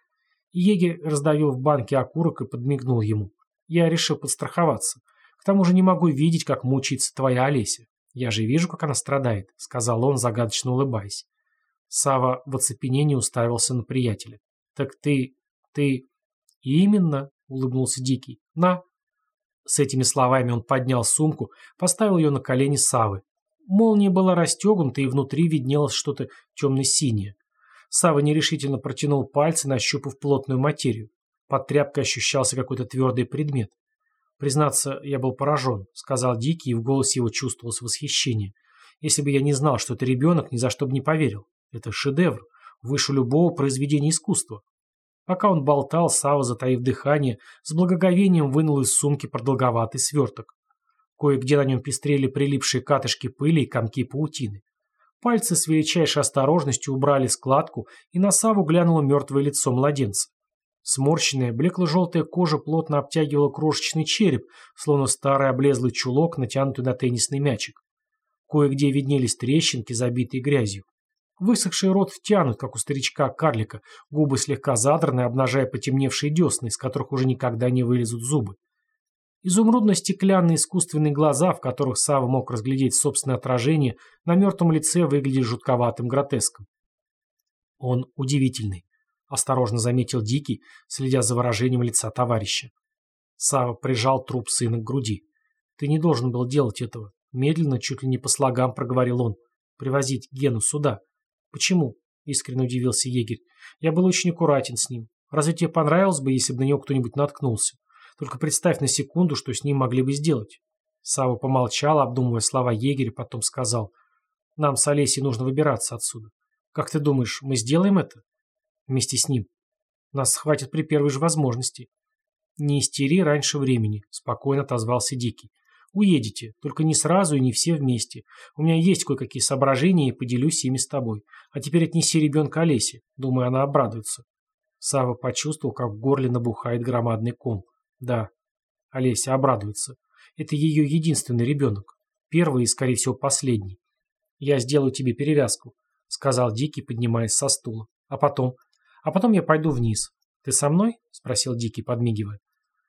Егерь раздавил в банке окурок и подмигнул ему. Я решил подстраховаться. К тому же не могу видеть, как мучается твоя Олеся. Я же вижу, как она страдает, сказал он, загадочно улыбаясь. Сава в оцепенении уставился на приятеля. Так ты... ты... именно, улыбнулся Дикий. На. С этими словами он поднял сумку, поставил ее на колени Савы. Молния была расстегнута, и внутри виднелось что-то темно-синее. Сава нерешительно протянул пальцы, нащупав плотную материю. Под тряпкой ощущался какой-то твердый предмет. «Признаться, я был поражен», — сказал Дикий, и в голосе его чувствовалось восхищение. «Если бы я не знал, что это ребенок, ни за что бы не поверил. Это шедевр, выше любого произведения искусства». Пока он болтал, Сава, затаив дыхание, с благоговением вынул из сумки продолговатый сверток. Кое-где на нем пестрели прилипшие катышки пыли и комки паутины. Пальцы с величайшей осторожностью убрали складку, и на Саву глянуло мертвое лицо младенца. Сморщенная, блекло-желтая кожа плотно обтягивала крошечный череп, словно старый облезлый чулок, натянутый на теннисный мячик. Кое-где виднелись трещинки, забитые грязью. Высохший рот втянут, как у старичка-карлика, губы слегка задраны, обнажая потемневшие десны, из которых уже никогда не вылезут зубы. Изумрудно-стеклянные искусственные глаза, в которых Сава мог разглядеть собственное отражение, на мертвом лице выглядели жутковатым гротеском. Он удивительный. Осторожно заметил Дикий, следя за выражением лица товарища. Сава прижал труп сына к груди. «Ты не должен был делать этого». Медленно, чуть ли не по слогам проговорил он. «Привозить Гену сюда». «Почему?» — искренне удивился егерь. «Я был очень аккуратен с ним. Разве тебе понравилось бы, если бы на него кто-нибудь наткнулся? Только представь на секунду, что с ним могли бы сделать». Сава помолчал, обдумывая слова егеря, потом сказал. «Нам с Олесей нужно выбираться отсюда. Как ты думаешь, мы сделаем это?» вместе с ним. Нас схватят при первой же возможности. Не истери раньше времени, спокойно отозвался Дикий. Уедете, только не сразу и не все вместе. У меня есть кое-какие соображения и поделюсь ими с тобой. А теперь отнеси ребенка Олесе. Думаю, она обрадуется. Сава почувствовал, как в горле набухает громадный ком. Да, Олеся обрадуется. Это ее единственный ребенок. Первый и, скорее всего, последний. Я сделаю тебе перевязку, сказал Дикий, поднимаясь со стула. А потом, а потом я пойду вниз. Ты со мной? Спросил Дикий, подмигивая.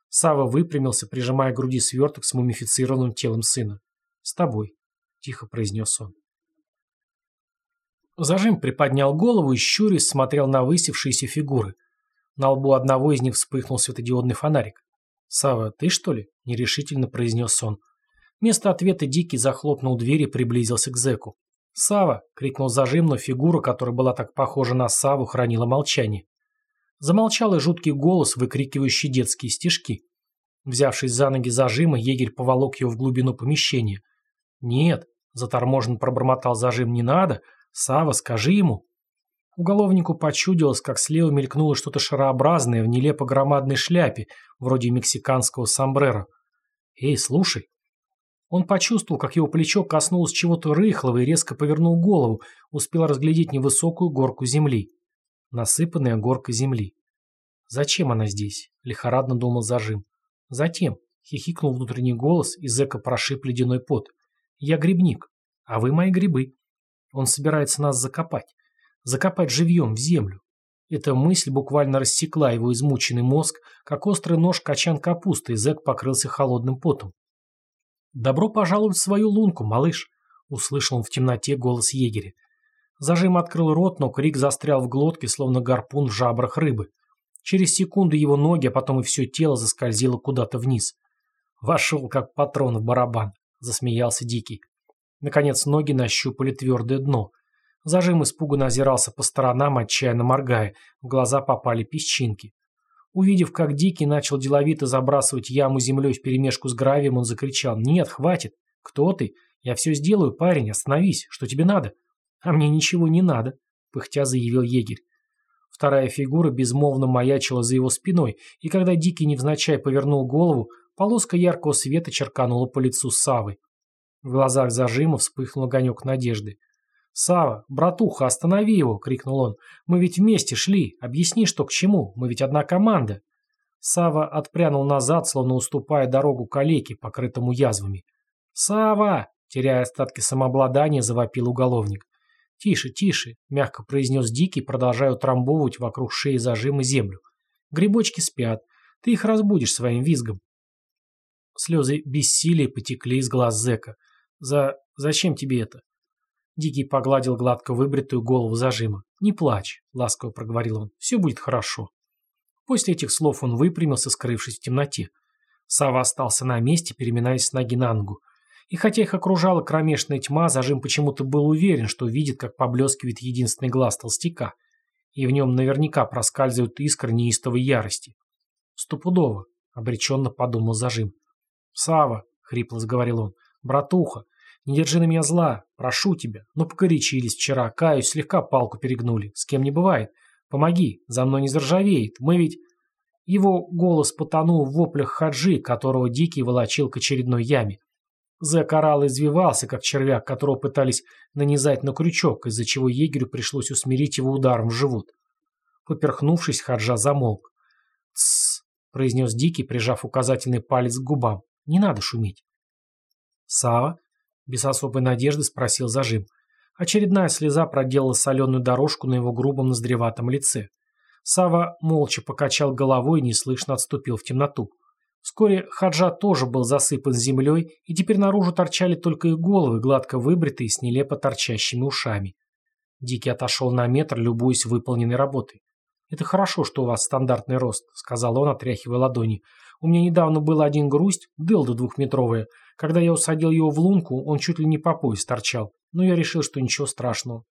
Сава выпрямился, прижимая к груди сверток с мумифицированным телом сына. «С тобой», — тихо произнес он. Зажим приподнял голову и, щурясь, смотрел на высевшиеся фигуры. На лбу одного из них вспыхнул светодиодный фонарик. «Сава, ты что ли?» — нерешительно произнес он. Вместо ответа Дикий захлопнул дверь и приблизился к зэку. «Сава!» — крикнул зажим, но фигура, которая была так похожа на Саву, хранила молчание. Замолчал и жуткий голос, выкрикивающий детские стишки. Взявшись за ноги зажима, егерь поволок его в глубину помещения. «Нет», — заторможенно пробормотал зажим, — «не надо. Сава, скажи ему». Уголовнику почудилось, как слева мелькнуло что-то шарообразное в нелепо громадной шляпе, вроде мексиканского сомбреро. «Эй, слушай», он почувствовал, как его плечо коснулось чего-то рыхлого и резко повернул голову, успел разглядеть невысокую горку земли. Насыпанная горка земли. «Зачем она здесь?» — лихорадно думал зажим. «Затем», — хихикнул внутренний голос, и зэка прошиб ледяной пот. «Я грибник, а вы мои грибы. Он собирается нас закопать. Закопать живьем в землю. Эта мысль буквально рассекла его измученный мозг, как острый нож качан капусты, и зэк покрылся холодным потом. «Добро пожаловать в свою лунку, малыш!» — услышал он в темноте голос егеря. Зажим открыл рот, но крик застрял в глотке, словно гарпун в жабрах рыбы. Через секунду его ноги, а потом и все тело заскользило куда-то вниз. «Вошел, как патрон в барабан», — засмеялся Дикий. Наконец ноги нащупали твердое дно. Зажим испуганно озирался по сторонам, отчаянно моргая. В глаза попали песчинки. Увидев, как Дикий начал деловито забрасывать яму землей вперемешку с гравием, он закричал «Нет, хватит! Кто ты? Я все сделаю, парень, остановись! Что тебе надо?» «А мне ничего не надо», — пыхтя заявил егерь. Вторая фигура безмолвно маячила за его спиной, и когда Дикий невзначай повернул голову, полоска яркого света черканула по лицу Савы. В глазах зажима вспыхнул огонек надежды. «Сава, братуха, останови его!» — крикнул он. «Мы ведь вместе шли. Объясни, что к чему. Мы ведь одна команда». Сава отпрянул назад, словно уступая дорогу калеке, покрытому язвами. Сава! теряя остатки самообладания, завопил уголовник. «Тише, тише», — мягко произнес Дикий, продолжая утрамбовывать вокруг шеи зажимы землю. «Грибочки спят. Ты их разбудишь своим визгом». Слезы бессилия потекли из глаз зэка. «За... зачем тебе это?» Дикий погладил гладко выбритую голову зажима. «Не плачь», — ласково проговорил он. «Все будет хорошо». После этих слов он выпрямился, скрывшись в темноте. Сава остался на месте, переминаясь с ноги на ногу. И хотя их окружала кромешная тьма, зажим почему-то был уверен, что видит, как поблескивает единственный глаз толстяка. И в нем наверняка проскальзывают искры неистовой ярости. «Стопудово», — обреченно подумал зажим. «Сава», — хрипло заговорил он, — «братуха, не держи на меня зла, прошу тебя. Ну, покоричились вчера, каюсь, слегка палку перегнули. С кем не бывает. Помоги, за мной не заржавеет. Мы ведь...» Его голос потонул в воплях хаджи, которого Дикий волочил к очередной яме. Зэк орал извивался, как червяк, которого пытались нанизать на крючок, из-за чего егерю пришлось усмирить его ударом в живот. Поперхнувшись, хаджа замолк. «Тссс», — произнес Дикий, прижав указательный палец к губам. «Не надо шуметь». Сава без особой надежды спросил зажим. Очередная слеза проделала соленую дорожку на его грубом ноздреватом лице. Сава молча покачал головой и неслышно отступил в темноту. Вскоре Хаджа тоже был засыпан землей, и теперь наружу торчали только их головы, гладко выбритые, с нелепо торчащими ушами. Дикий отошел на метр, любуясь выполненной работой. «Это хорошо, что у вас стандартный рост», — сказал он, отряхивая ладони. «У меня недавно был один грусть, дылда двухметровая. Когда я усадил его в лунку, он чуть ли не по пояс торчал. Но я решил, что ничего страшного».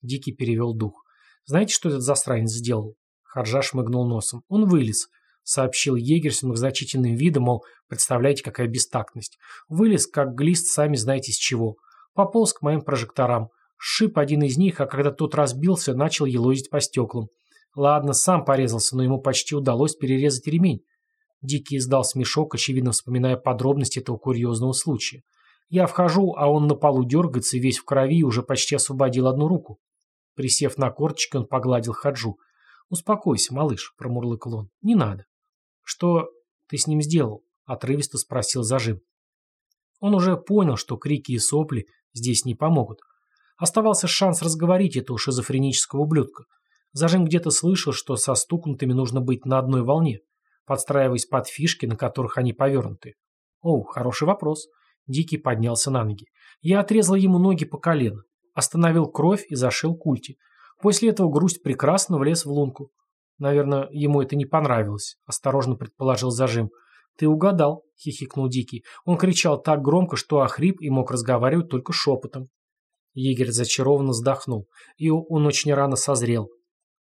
Дикий перевел дух. «Знаете, что этот засранец сделал?» Хаджа шмыгнул носом. «Он вылез сообщил егерь с многозначительным видом, мол, представляете, какая бестактность. Вылез, как глист, сами знаете с чего. Пополз к моим прожекторам. Шип один из них, а когда тот разбился, начал елозить по стеклам. Ладно, сам порезался, но ему почти удалось перерезать ремень. Дикий издал смешок, очевидно вспоминая подробности этого курьезного случая. Я вхожу, а он на полу дергается, весь в крови, уже почти освободил одну руку. Присев на корточки, он погладил Хаджу. «Успокойся, малыш», — промурлыкал он. «Не надо». «Что ты с ним сделал?» – отрывисто спросил зажим. Он уже понял, что крики и сопли здесь не помогут. Оставался шанс разговорить этого шизофренического ублюдка. Зажим где-то слышал, что со стукнутыми нужно быть на одной волне, подстраиваясь под фишки, на которых они повернуты. Оу, хороший вопрос. Дикий поднялся на ноги. Я отрезал ему ноги по колено, остановил кровь и зашил культи. После этого грусть прекрасно влез в лунку. Наверное, ему это не понравилось, осторожно предположил зажим. Ты угадал, хихикнул Дикий. Он кричал так громко, что охрип и мог разговаривать только шепотом. Егерь зачарованно вздохнул. И он очень рано созрел.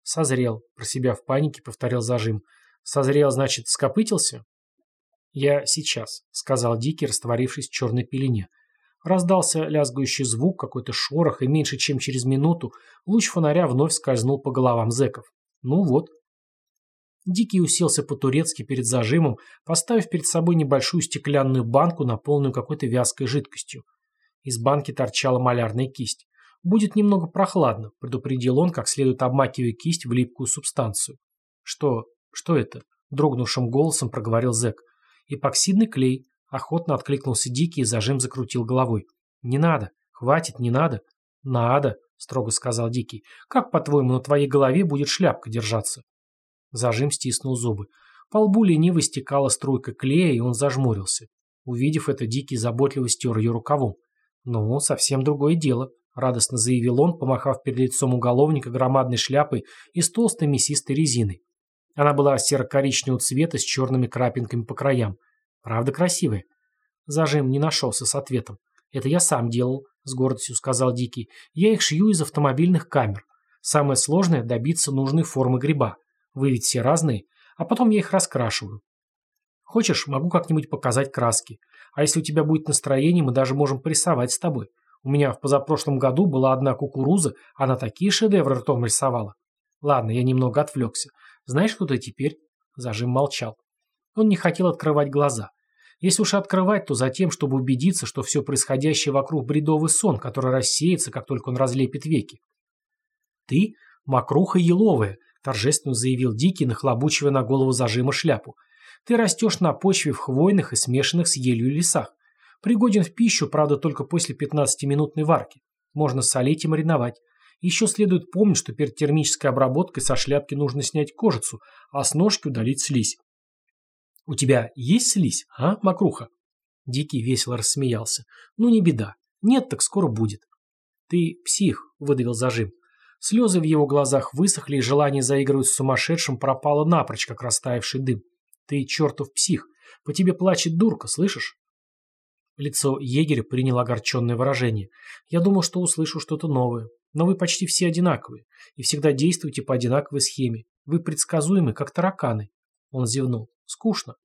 Созрел, про себя в панике повторил зажим. Созрел, значит, скопытился? Я сейчас, сказал Дикий, растворившись в черной пелене. Раздался лязгающий звук, какой-то шорох, и меньше чем через минуту луч фонаря вновь скользнул по головам зэков. Ну вот, Дикий уселся по-турецки перед зажимом, поставив перед собой небольшую стеклянную банку, наполненную какой-то вязкой жидкостью. Из банки торчала малярная кисть. «Будет немного прохладно», — предупредил он, как следует обмакивая кисть в липкую субстанцию. «Что? Что это?» — дрогнувшим голосом проговорил зэк. «Эпоксидный клей», — охотно откликнулся Дикий и зажим закрутил головой. «Не надо. Хватит, не надо». «Надо», — строго сказал Дикий. «Как, по-твоему, на твоей голове будет шляпка держаться?» Зажим стиснул зубы. По лбу лениво стекала струйка клея, и он зажмурился. Увидев это, Дикий заботливо стер ее рукавом. «Ну, совсем другое дело», — радостно заявил он, помахав перед лицом уголовника громадной шляпой из толстой мясистой резины. Она была серо-коричневого цвета с черными крапинками по краям. Правда красивая. Зажим не нашелся с ответом. «Это я сам делал», — с гордостью сказал Дикий. «Я их шью из автомобильных камер. Самое сложное — добиться нужной формы гриба. Вы ведь все разные, а потом я их раскрашиваю. Хочешь, могу как-нибудь показать краски. А если у тебя будет настроение, мы даже можем порисовать с тобой. У меня в позапрошлом году была одна кукуруза, она такие шедевры ртом рисовала. Ладно, я немного отвлекся. Знаешь, ты теперь? Зажим молчал. Он не хотел открывать глаза. Если уж открывать, то за тем, чтобы убедиться, что все происходящее вокруг бредовый сон, который рассеется, как только он разлепит веки. Ты – мокруха еловая, торжественно заявил Дикий, нахлобучивая на голову зажима шляпу. «Ты растешь на почве в хвойных и смешанных с елью лесах. Пригоден в пищу, правда, только после 15-минутной варки. Можно солить и мариновать. Еще следует помнить, что перед термической обработкой со шляпки нужно снять кожицу, а с ножки удалить слизь. «У тебя есть слизь, а, мокруха?» Дикий весело рассмеялся. «Ну, не беда. Нет, так скоро будет». «Ты псих», — выдавил зажим. Слезы в его глазах высохли, и желание заигрывать с сумасшедшим пропало напрочь, как растаявший дым. «Ты чертов псих. По тебе плачет дурка, слышишь?» Лицо егеря приняло огорченное выражение. «Я думал, что услышу что-то новое. Но вы почти все одинаковые, и всегда действуете по одинаковой схеме. Вы предсказуемы, как тараканы». Он зевнул. «Скучно.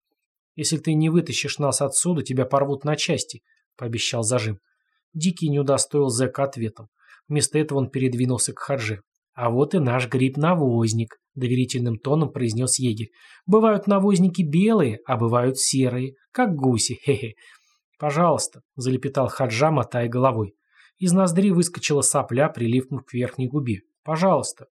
Если ты не вытащишь нас отсюда, тебя порвут на части», — пообещал зажим. Дикий не удостоил зэка ответом. Вместо этого он передвинулся к Хадже. «А вот и наш гриб-навозник», — доверительным тоном произнес егерь. «Бывают навозники белые, а бывают серые, как гуси, хе-хе. «Пожалуйста», — залепетал Хаджа, мотая головой. Из ноздри выскочила сопля, прилипнув к верхней губе. «Пожалуйста».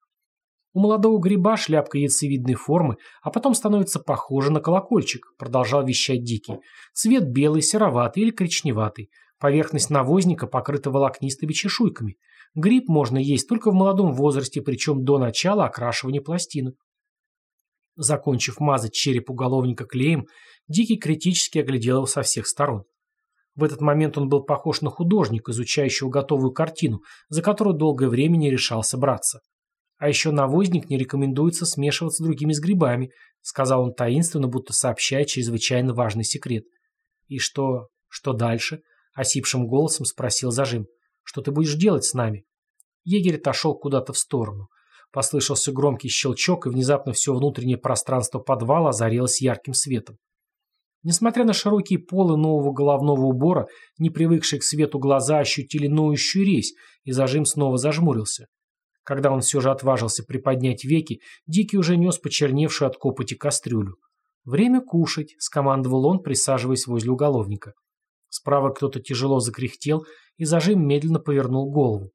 У молодого гриба шляпка яйцевидной формы, а потом становится похожа на колокольчик, продолжал вещать Дикий. Цвет белый, сероватый или коричневатый. Поверхность навозника покрыта волокнистыми чешуйками. Гриб можно есть только в молодом возрасте, причем до начала окрашивания пластинок. Закончив мазать череп уголовника клеем, Дикий критически оглядел его со всех сторон. В этот момент он был похож на художника, изучающего готовую картину, за которую долгое время не решался браться. А еще навозник не рекомендуется смешиваться с другими с грибами, сказал он таинственно, будто сообщая чрезвычайно важный секрет. И что... что дальше? Осипшим голосом спросил зажим. Что ты будешь делать с нами? Егерь отошел куда-то в сторону. Послышался громкий щелчок, и внезапно все внутреннее пространство подвала озарилось ярким светом. Несмотря на широкие полы нового головного убора, не привыкшие к свету глаза ощутили ноющую резь, и зажим снова зажмурился. Когда он все же отважился приподнять веки, Дикий уже нес почерневшую от копоти кастрюлю. «Время кушать», — скомандовал он, присаживаясь возле уголовника. Справа кто-то тяжело закряхтел, и зажим медленно повернул голову.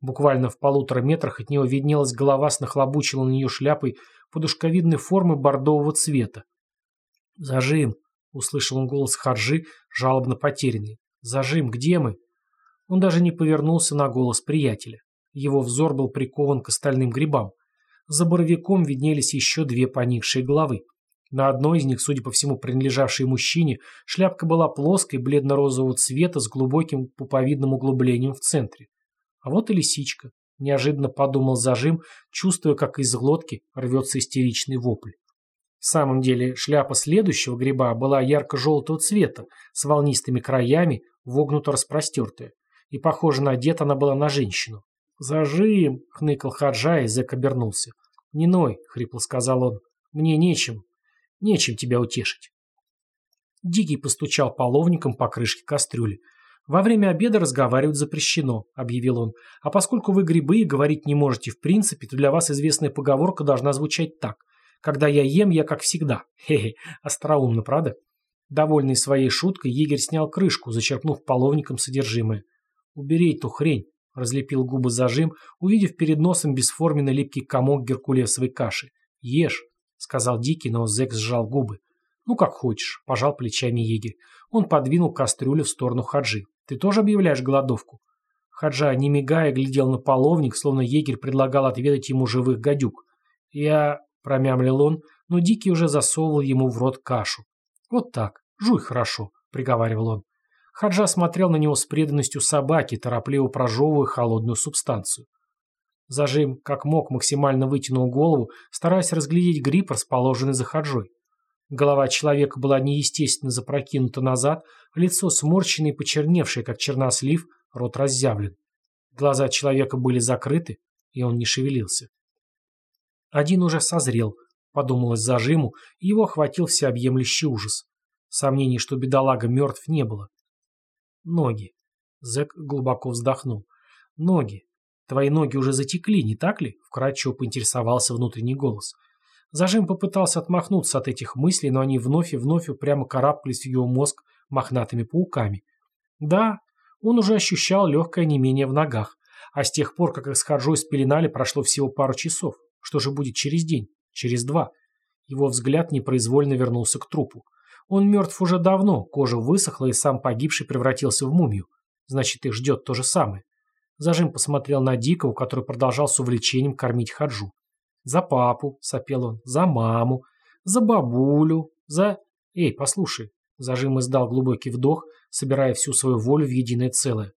Буквально в полутора метрах от него виднелась голова с нахлобученной на нее шляпой подушковидной формы бордового цвета. «Зажим», Услышал он голос Харжи, жалобно потерянный. «Зажим, где мы?» Он даже не повернулся на голос приятеля. Его взор был прикован к остальным грибам. За боровиком виднелись еще две поникшие головы. На одной из них, судя по всему, принадлежавшей мужчине, шляпка была плоской, бледно-розового цвета с глубоким пуповидным углублением в центре. А вот и лисичка. Неожиданно подумал зажим, чувствуя, как из глотки рвется истеричный вопль. В самом деле шляпа следующего гриба была ярко-желтого цвета, с волнистыми краями, вогнуто распростертая. И, похоже, надета она была на женщину. «Зажим!» — хныкал Хаджа, и зэк обернулся. «Не ной!» — хрипло сказал он. «Мне нечем. Нечем тебя утешить». Дикий постучал половником по крышке кастрюли. «Во время обеда разговаривать запрещено», — объявил он. «А поскольку вы грибы и говорить не можете в принципе, то для вас известная поговорка должна звучать так. Когда я ем, я как всегда. Хе-хе, остроумно, правда? Довольный своей шуткой, егерь снял крышку, зачерпнув половником содержимое. «Убери эту хрень», — разлепил губы зажим, увидев перед носом бесформенный липкий комок геркулесовой каши. «Ешь», — сказал Дикий, но зэк сжал губы. «Ну, как хочешь», — пожал плечами егерь. Он подвинул кастрюлю в сторону Хаджи. «Ты тоже объявляешь голодовку?» Хаджа, не мигая, глядел на половник, словно егерь предлагал отведать ему живых гадюк. «Я...» Промямлил он, но Дикий уже засовывал ему в рот кашу. «Вот так, жуй хорошо», — приговаривал он. Хаджа смотрел на него с преданностью собаки, торопливо прожевывая холодную субстанцию. Зажим, как мог, максимально вытянул голову, стараясь разглядеть гриб, расположенный за Хаджой. Голова человека была неестественно запрокинута назад, лицо сморщенное и почерневшее, как чернослив, рот разъявлен. Глаза человека были закрыты, и он не шевелился. Один уже созрел, подумалось зажиму, и его охватил всеобъемлющий ужас. Сомнений, что бедолага мертв, не было. Ноги. Зэк глубоко вздохнул. Ноги. Твои ноги уже затекли, не так ли? Вкратчиво поинтересовался внутренний голос. Зажим попытался отмахнуться от этих мыслей, но они вновь и вновь упрямо карабкались в его мозг мохнатыми пауками. Да, он уже ощущал легкое онемение в ногах, а с тех пор, как их с Хаджой спеленали, прошло всего пару часов. Что же будет через день? Через два? Его взгляд непроизвольно вернулся к трупу. Он мертв уже давно, кожа высохла, и сам погибший превратился в мумию. Значит, их ждет то же самое. Зажим посмотрел на Дикого, который продолжал с увлечением кормить Хаджу. «За папу», — сопел он, — «за маму, за бабулю, за...» «Эй, послушай». Зажим издал глубокий вдох, собирая всю свою волю в единое целое.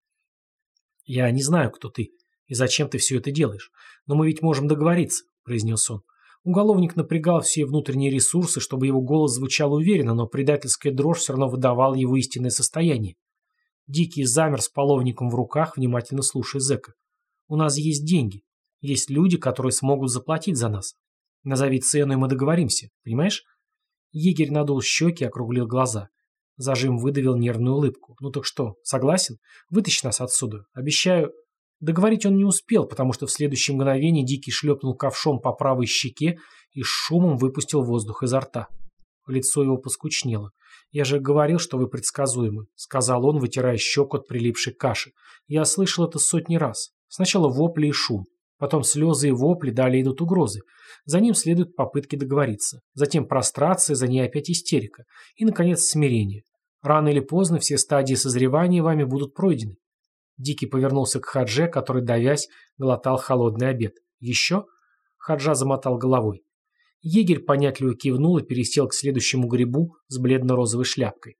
«Я не знаю, кто ты и зачем ты все это делаешь, но мы ведь можем договориться», — произнес он. Уголовник напрягал все внутренние ресурсы, чтобы его голос звучал уверенно, но предательская дрожь все равно выдавала его истинное состояние. Дикий замер с половником в руках, внимательно слушая зэка. «У нас есть деньги. Есть люди, которые смогут заплатить за нас. Назови цену, и мы договоримся. Понимаешь?» Егерь надул щеки округлил глаза. Зажим выдавил нервную улыбку. «Ну так что, согласен? Вытащи нас отсюда. Обещаю...» Договорить он не успел, потому что в следующее мгновение Дикий шлепнул ковшом по правой щеке и шумом выпустил воздух изо рта. Лицо его поскучнело. «Я же говорил, что вы предсказуемы», — сказал он, вытирая щеку от прилипшей каши. «Я слышал это сотни раз. Сначала вопли и шум. Потом слезы и вопли, далее идут угрозы. За ним следуют попытки договориться. Затем прострация, за ней опять истерика. И, наконец, смирение. Рано или поздно все стадии созревания вами будут пройдены. Дикий повернулся к Хадже, который, давясь, глотал холодный обед. «Еще?» Хаджа замотал головой. Егерь понятливо кивнул и пересел к следующему грибу с бледно-розовой шляпкой.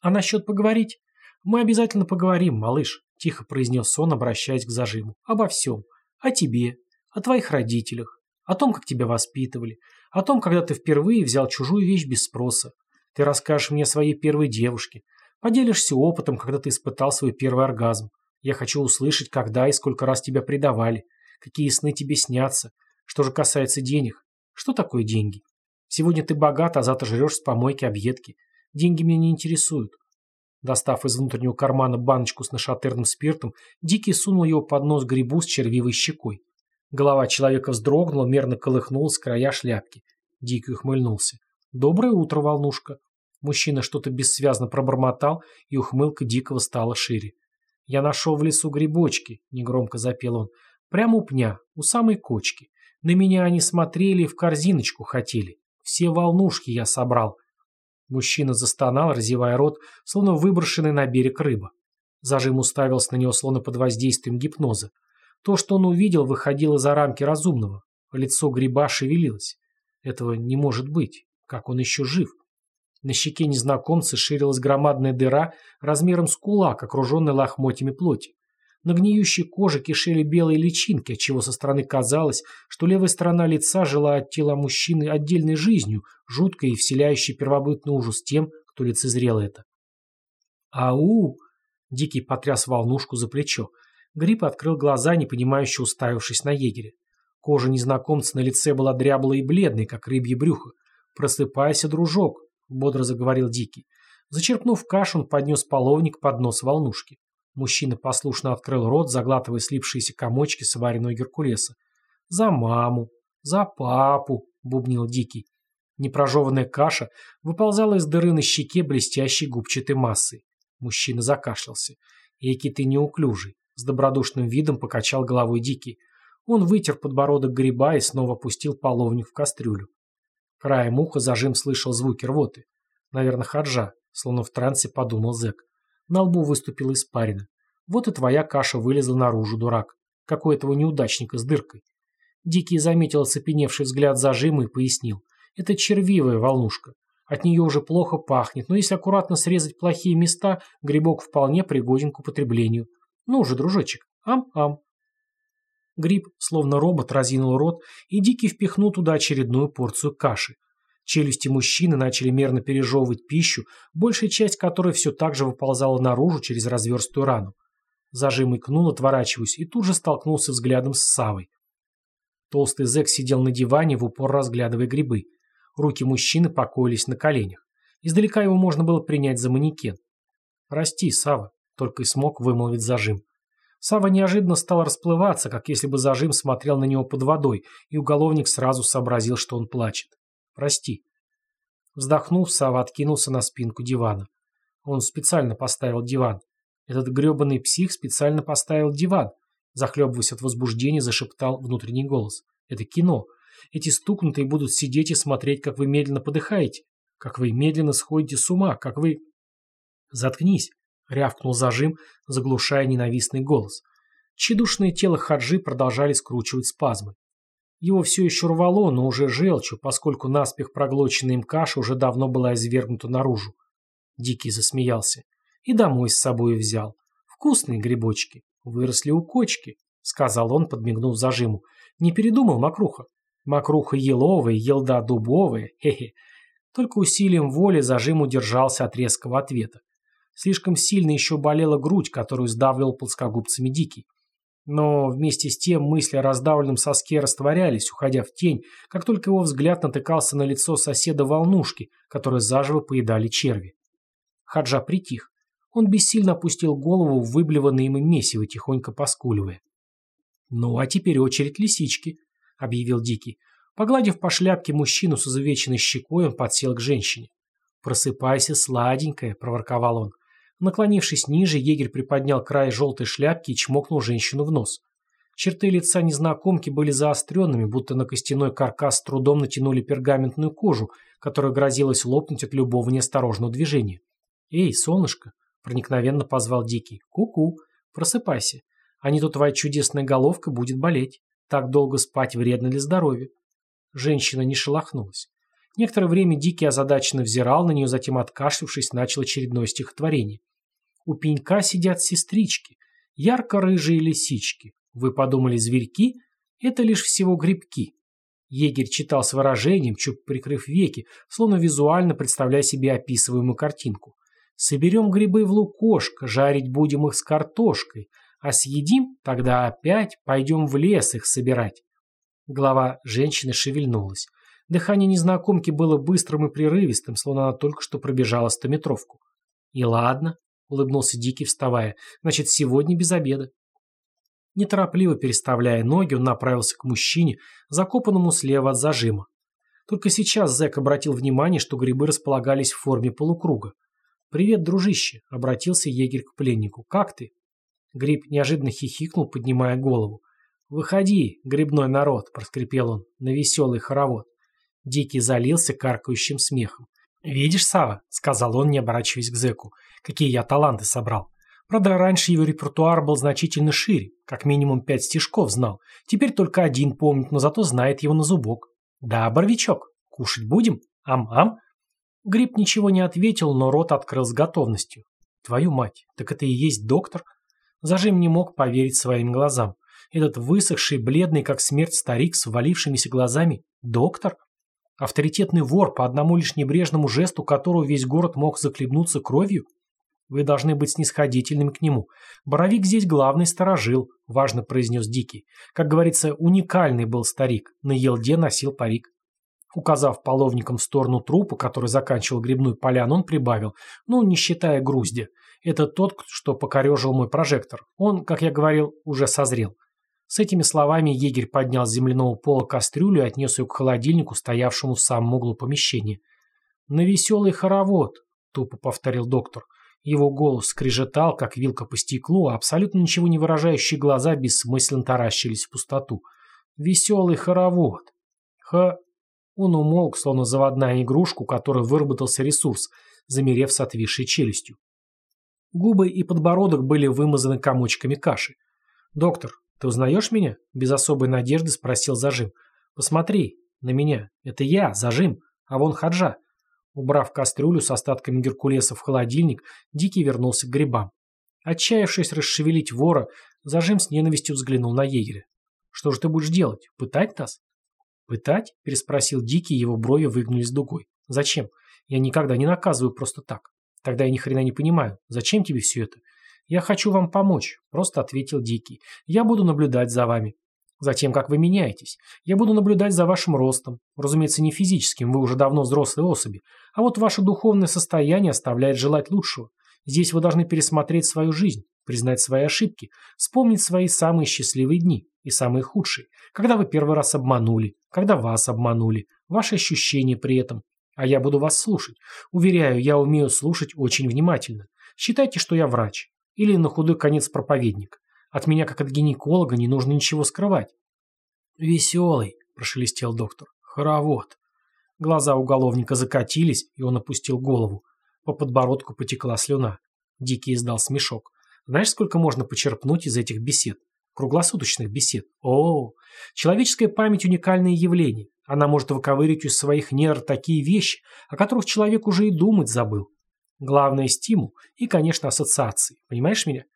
«А насчет поговорить? Мы обязательно поговорим, малыш», — тихо произнес он, обращаясь к зажиму. «Обо всем. О тебе, о твоих родителях, о том, как тебя воспитывали, о том, когда ты впервые взял чужую вещь без спроса. Ты расскажешь мне о своей первой девушке, Поделишься опытом, когда ты испытал свой первый оргазм. Я хочу услышать, когда и сколько раз тебя предавали, какие сны тебе снятся. Что же касается денег, что такое деньги? Сегодня ты богат, а завтра жрешь с помойки объедки. Деньги меня не интересуют. Достав из внутреннего кармана баночку с нашатырным спиртом, Дикий сунул его под нос грибу с червивой щекой. Голова человека вздрогнула, мерно колыхнулась края шляпки. Дикий ухмыльнулся. «Доброе утро, волнушка. Мужчина что-то бессвязно пробормотал, и ухмылка Дикого стала шире. «Я нашел в лесу грибочки», — негромко запел он, — «прямо у пня, у самой кочки. На меня они смотрели и в корзиночку хотели. Все волнушки я собрал». Мужчина застонал, разевая рот, словно выброшенный на берег рыба. Зажим уставился на него, словно под воздействием гипноза. То, что он увидел, выходило за рамки разумного. Лицо гриба шевелилось. Этого не может быть. Как он еще жив? На щеке незнакомца ширилась громадная дыра размером с кулак, окруженная лохмотьями плоти. На гниющей коже кишели белые личинки, отчего со стороны казалось, что левая сторона лица жила от тела мужчины отдельной жизнью, жуткой и вселяющей первобытный ужас тем, кто лицезрел это. «Ау!» — Дикий потряс волнушку за плечо. Гриб открыл глаза, непонимающе уставившись на егеря. Кожа незнакомца на лице была дряблой и бледной, как рыбье брюхо. «Просыпайся, дружок!» — бодро заговорил Дикий. Зачерпнув кашу, он поднес половник под нос волнушки. Мужчина послушно открыл рот, заглатывая слипшиеся комочки сваренного геркулеса. «За маму! За папу!» — бубнил Дикий. Непрожеванная каша выползала из дыры на щеке блестящей губчатой массой. Мужчина закашлялся. «Эки ты неуклюжий!» — с добродушным видом покачал головой Дикий. Он вытер подбородок гриба и снова опустил половник в кастрюлю. Краем уха зажим слышал звуки рвоты. Наверное, хаджа, словно в трансе подумал зэк. На лбу выступила испарина. Вот и твоя каша вылезла наружу, дурак. Какой этого неудачника с дыркой. Дикий заметил оцепеневший взгляд зажима и пояснил. Это червивая волнушка. От нее уже плохо пахнет, но если аккуратно срезать плохие места, грибок вполне пригоден к употреблению. Ну уже, дружочек, ам-ам. Гриб, словно робот, разинул рот, и Дикий впихнул туда очередную порцию каши. Челюсти мужчины начали мерно пережевывать пищу, большая часть которой все так же выползала наружу через разверстую рану. Зажим икнул, отворачиваясь, и тут же столкнулся взглядом с Савой. Толстый зэк сидел на диване, в упор разглядывая грибы. Руки мужчины покоились на коленях. Издалека его можно было принять за манекен. «Прости, Сава», — только и смог вымолвить зажим. Сава неожиданно стал расплываться, как если бы зажим смотрел на него под водой, и уголовник сразу сообразил, что он плачет. «Прости». Вздохнув, Сава откинулся на спинку дивана. Он специально поставил диван. Этот гребаный псих специально поставил диван. Захлебываясь от возбуждения, зашептал внутренний голос. «Это кино. Эти стукнутые будут сидеть и смотреть, как вы медленно подыхаете. Как вы медленно сходите с ума, как вы... Заткнись, рявкнул зажим, заглушая ненавистный голос. Тщедушное тело Хаджи продолжали скручивать спазмы. Его все еще рвало, но уже желчью, поскольку наспех проглоченная им каша уже давно была извергнута наружу. Дикий засмеялся. И домой с собой взял. Вкусные грибочки. Выросли у кочки, сказал он, подмигнув зажиму. Не передумал, Макруха? Макруха еловая, елда дубовая, хе-хе. Только усилием воли зажим удержался от резкого ответа. Слишком сильно еще болела грудь, которую сдавливал плоскогубцами Дикий. Но вместе с тем мысли о раздавленном соске растворялись, уходя в тень, как только его взгляд натыкался на лицо соседа волнушки, которые заживо поедали черви. Хаджа притих. Он бессильно опустил голову в выблеванное им месиво, тихонько поскуливая. «Ну, а теперь очередь лисички», — объявил Дикий. Погладив по шляпке мужчину с изувеченной щекой, он подсел к женщине. «Просыпайся, сладенькая», — проворковал он. Наклонившись ниже, егерь приподнял край желтой шляпки и чмокнул женщину в нос. Черты лица незнакомки были заостренными, будто на костяной каркас с трудом натянули пергаментную кожу, которая грозилась лопнуть от любого неосторожного движения. «Эй, солнышко!» — проникновенно позвал Дикий. «Ку-ку! Просыпайся, а не то твоя чудесная головка будет болеть. Так долго спать вредно для здоровья». Женщина не шелохнулась. Некоторое время Дикий озадаченно взирал на нее, затем, откашлившись, начал очередное стихотворение. «У пенька сидят сестрички, ярко-рыжие лисички. Вы подумали, зверьки? Это лишь всего грибки». Егерь читал с выражением, чуть прикрыв веки, словно визуально представляя себе описываемую картинку. «Соберем грибы в лукошко, жарить будем их с картошкой, а съедим, тогда опять пойдем в лес их собирать». Голова женщины шевельнулась. Дыхание незнакомки было быстрым и прерывистым, словно она только что пробежала стометровку. «И ладно», — улыбнулся Дикий, вставая, — «значит, сегодня без обеда». Неторопливо переставляя ноги, он направился к мужчине, закопанному слева от зажима. Только сейчас зэк обратил внимание, что грибы располагались в форме полукруга. «Привет, дружище», — обратился егерь к пленнику. «Как ты?» Гриб неожиданно хихикнул, поднимая голову. «Выходи, грибной народ», — проскрипел он, — «на веселый хоровод». Дикий залился каркающим смехом. «Видишь, Сава, сказал он, не оборачиваясь к зэку, — «какие я таланты собрал. Правда, раньше его репертуар был значительно шире, как минимум пять стишков знал. Теперь только один помнит, но зато знает его на зубок. Да, Боровичок, кушать будем? Ам-ам?» Гриб ничего не ответил, но рот открыл с готовностью. «Твою мать, так это и есть доктор?» Зажим не мог поверить своим глазам. Этот высохший, бледный, как смерть старик с валившимися глазами – доктор? Авторитетный вор, по одному лишь небрежному жесту которого весь город мог захлебнуться кровью? Вы должны быть снисходительными к нему. Боровик здесь главный сторожил, важно произнес Дикий. Как говорится, уникальный был старик, на елде носил парик. Указав половником в сторону трупа, который заканчивал грибную поляну, он прибавил, ну, не считая груздя. Это тот, что покорежил мой прожектор. Он, как я говорил, уже созрел. С этими словами егерь поднял с земляного пола кастрюлю и отнес ее к холодильнику, стоявшему в самом углу помещения. «На веселый хоровод», — тупо повторил доктор. Его голос скрежетал, как вилка по стеклу, а абсолютно ничего не выражающие глаза бессмысленно таращились в пустоту. «Веселый хоровод». Ха... Он умолк, словно заводная игрушка, у которой выработался ресурс, замерев с отвисшей челюстью. Губы и подбородок были вымазаны комочками каши. «Доктор, «Ты узнаешь меня?» – без особой надежды спросил Зажим. «Посмотри на меня. Это я, Зажим, а вон Хаджа». Убрав кастрюлю с остатками геркулеса в холодильник, Дикий вернулся к грибам. Отчаявшись расшевелить вора, Зажим с ненавистью взглянул на егеря. «Что же ты будешь делать? Пытать нас?» «Пытать?» – переспросил Дикий, его брови выгнулись дугой. «Зачем? Я никогда не наказываю просто так. Тогда я ни хрена не понимаю. Зачем тебе все это? «Я хочу вам помочь», – просто ответил Дикий. «Я буду наблюдать за вами. Затем, как вы меняетесь. Я буду наблюдать за вашим ростом. Разумеется, не физическим, вы уже давно взрослые особи. А вот ваше духовное состояние оставляет желать лучшего. Здесь вы должны пересмотреть свою жизнь, признать свои ошибки, вспомнить свои самые счастливые дни и самые худшие. Когда вы первый раз обманули, когда вас обманули, ваши ощущения при этом. А я буду вас слушать. Уверяю, я умею слушать очень внимательно. Считайте, что я врач. Или на худой конец проповедник. От меня, как от гинеколога, не нужно ничего скрывать. «Веселый», – прошелестел доктор. «Хоровод». Глаза уголовника закатились, и он опустил голову. По подбородку потекла слюна. Дикий издал смешок. Знаешь, сколько можно почерпнуть из этих бесед? Круглосуточных бесед. О, человеческая память – уникальное явление. Она может выковыривать из своих недр такие вещи, о которых человек уже и думать забыл. Главное – стимул и, конечно, ассоциации. Понимаешь меня?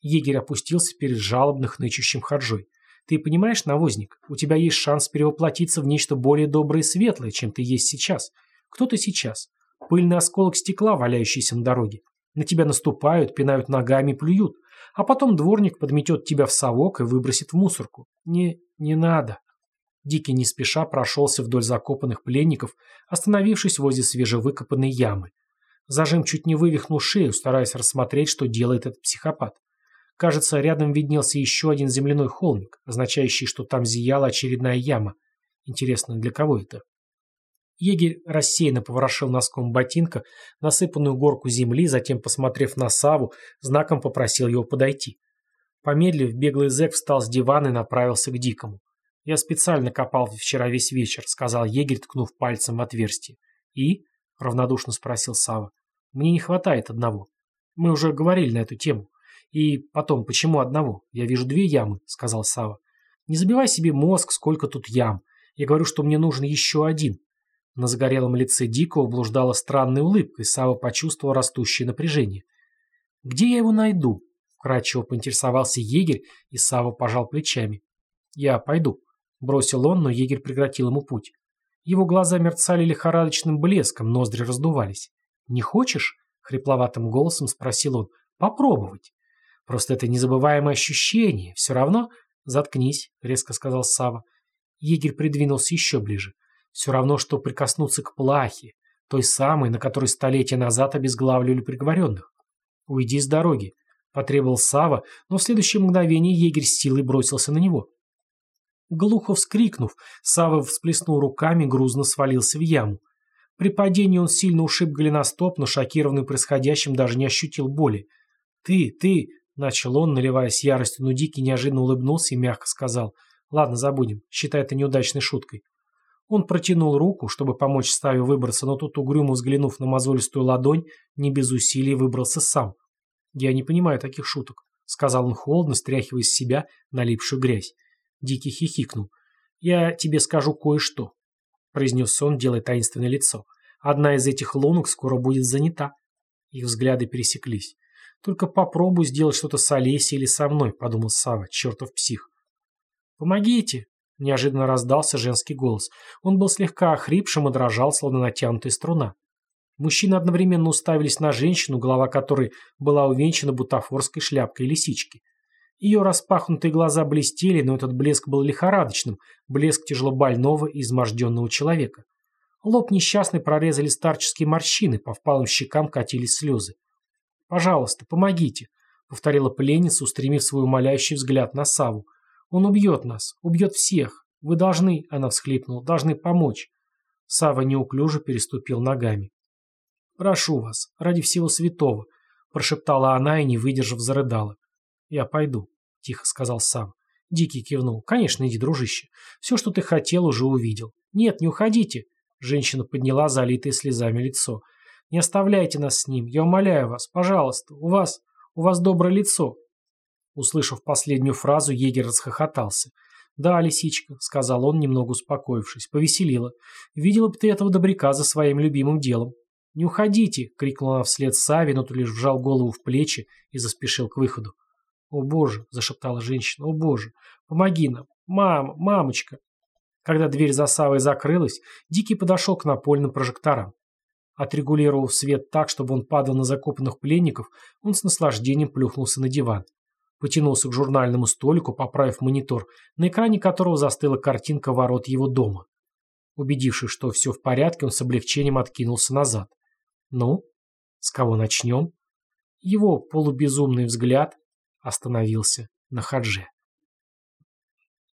Егерь опустился перед жалобных нычущим хаджой. Ты понимаешь, навозник, у тебя есть шанс перевоплотиться в нечто более доброе и светлое, чем ты есть сейчас. Кто ты сейчас? Пыльный осколок стекла, валяющийся на дороге. На тебя наступают, пинают ногами, плюют. А потом дворник подметет тебя в совок и выбросит в мусорку. Не, не надо. Дикий не спеша прошелся вдоль закопанных пленников, остановившись возле свежевыкопанной ямы. Зажим чуть не вывихнул шею, стараясь рассмотреть, что делает этот психопат. Кажется, рядом виднелся еще один земляной холмик, означающий, что там зияла очередная яма. Интересно, для кого это? Егерь рассеянно поворошил носком ботинка насыпанную горку земли, затем, посмотрев на Саву, знаком попросил его подойти. Помедлив, беглый зэк встал с дивана и направился к Дикому. «Я специально копал вчера весь вечер», — сказал егерь, ткнув пальцем в отверстие. «И?» — равнодушно спросил Сава. «Мне не хватает одного. Мы уже говорили на эту тему. И потом, почему одного? Я вижу две ямы», — сказал Сава. «Не забивай себе мозг, сколько тут ям. Я говорю, что мне нужен еще один. На загорелом лице Дикого блуждала странная улыбка, и Сава почувствовал растущее напряжение. «Где я его найду?» — вкратчиво поинтересовался егерь, и Сава пожал плечами. «Я пойду», — бросил он, но егерь прекратил ему путь. Его глаза мерцали лихорадочным блеском, ноздри раздувались. «Не хочешь?» — хрипловатым голосом спросил он. «Попробовать. Просто это незабываемое ощущение. Все равно...» «Заткнись», — резко сказал Сава. Егерь придвинулся еще ближе. Все равно, что прикоснуться к плахе, той самой, на которой столетия назад обезглавливали приговоренных. «Уйди с дороги», — потребовал Сава, но в следующее мгновение егерь с силой бросился на него. Глухо вскрикнув, Сава всплеснул руками, грузно свалился в яму. При падении он сильно ушиб голеностоп, но шокированный происходящим даже не ощутил боли. «Ты, ты!» — начал он, наливаясь яростью, но Дикий неожиданно улыбнулся и мягко сказал. «Ладно, забудем. Считай это неудачной шуткой. Он протянул руку, чтобы помочь Ставе выбраться, но тут, угрюмо взглянув на мозолистую ладонь, не без усилий выбрался сам. «Я не понимаю таких шуток», — сказал он холодно, стряхивая с себя налипшую грязь. Дикий хихикнул. «Я тебе скажу кое-что», — произнес он, делая таинственное лицо. «Одна из этих лунок скоро будет занята». Их взгляды пересеклись. «Только попробуй сделать что-то с Олесей или со мной», — подумал Сава, чертов псих. «Помогите!» Неожиданно раздался женский голос. Он был слегка охрипшим и дрожал, словно натянутая струна. Мужчины одновременно уставились на женщину, голова которой была увенчана бутафорской шляпкой лисички. Ее распахнутые глаза блестели, но этот блеск был лихорадочным, блеск тяжелобольного и изможденного человека. Лоб несчастный прорезали старческие морщины, по впалым щекам катились слезы. «Пожалуйста, помогите», — повторила пленница, устремив свой умоляющий взгляд на Саву. Он убьет нас, убьет всех. Вы должны, она всхлипнула, должны помочь. Сава неуклюже переступил ногами. «Прошу вас, ради всего святого», — прошептала она и, не выдержав, зарыдала. «Я пойду», — тихо сказал Сава. Дикий кивнул. «Конечно, иди, дружище. Все, что ты хотел, уже увидел». «Нет, не уходите», — женщина подняла залитое слезами лицо. «Не оставляйте нас с ним. Я умоляю вас, пожалуйста. У вас... у вас доброе лицо. Услышав последнюю фразу, егерь расхохотался. «Да, лисичка», — сказал он, немного успокоившись, — повеселила. «Видела бы ты этого добряка за своим любимым делом». «Не уходите!» — крикнула вслед Сави, но тут лишь вжал голову в плечи и заспешил к выходу. «О боже!» — зашептала женщина. «О боже! Помоги нам! Мама! Мамочка!» Когда дверь за Савой закрылась, Дикий подошел к напольным прожекторам. Отрегулировав свет так, чтобы он падал на закопанных пленников, он с наслаждением плюхнулся на диван. Потянулся к журнальному столику, поправив монитор, на экране которого застыла картинка ворот его дома. Убедившись, что все в порядке, он с облегчением откинулся назад. «Ну, с кого начнем?» Его полубезумный взгляд остановился на Хадже.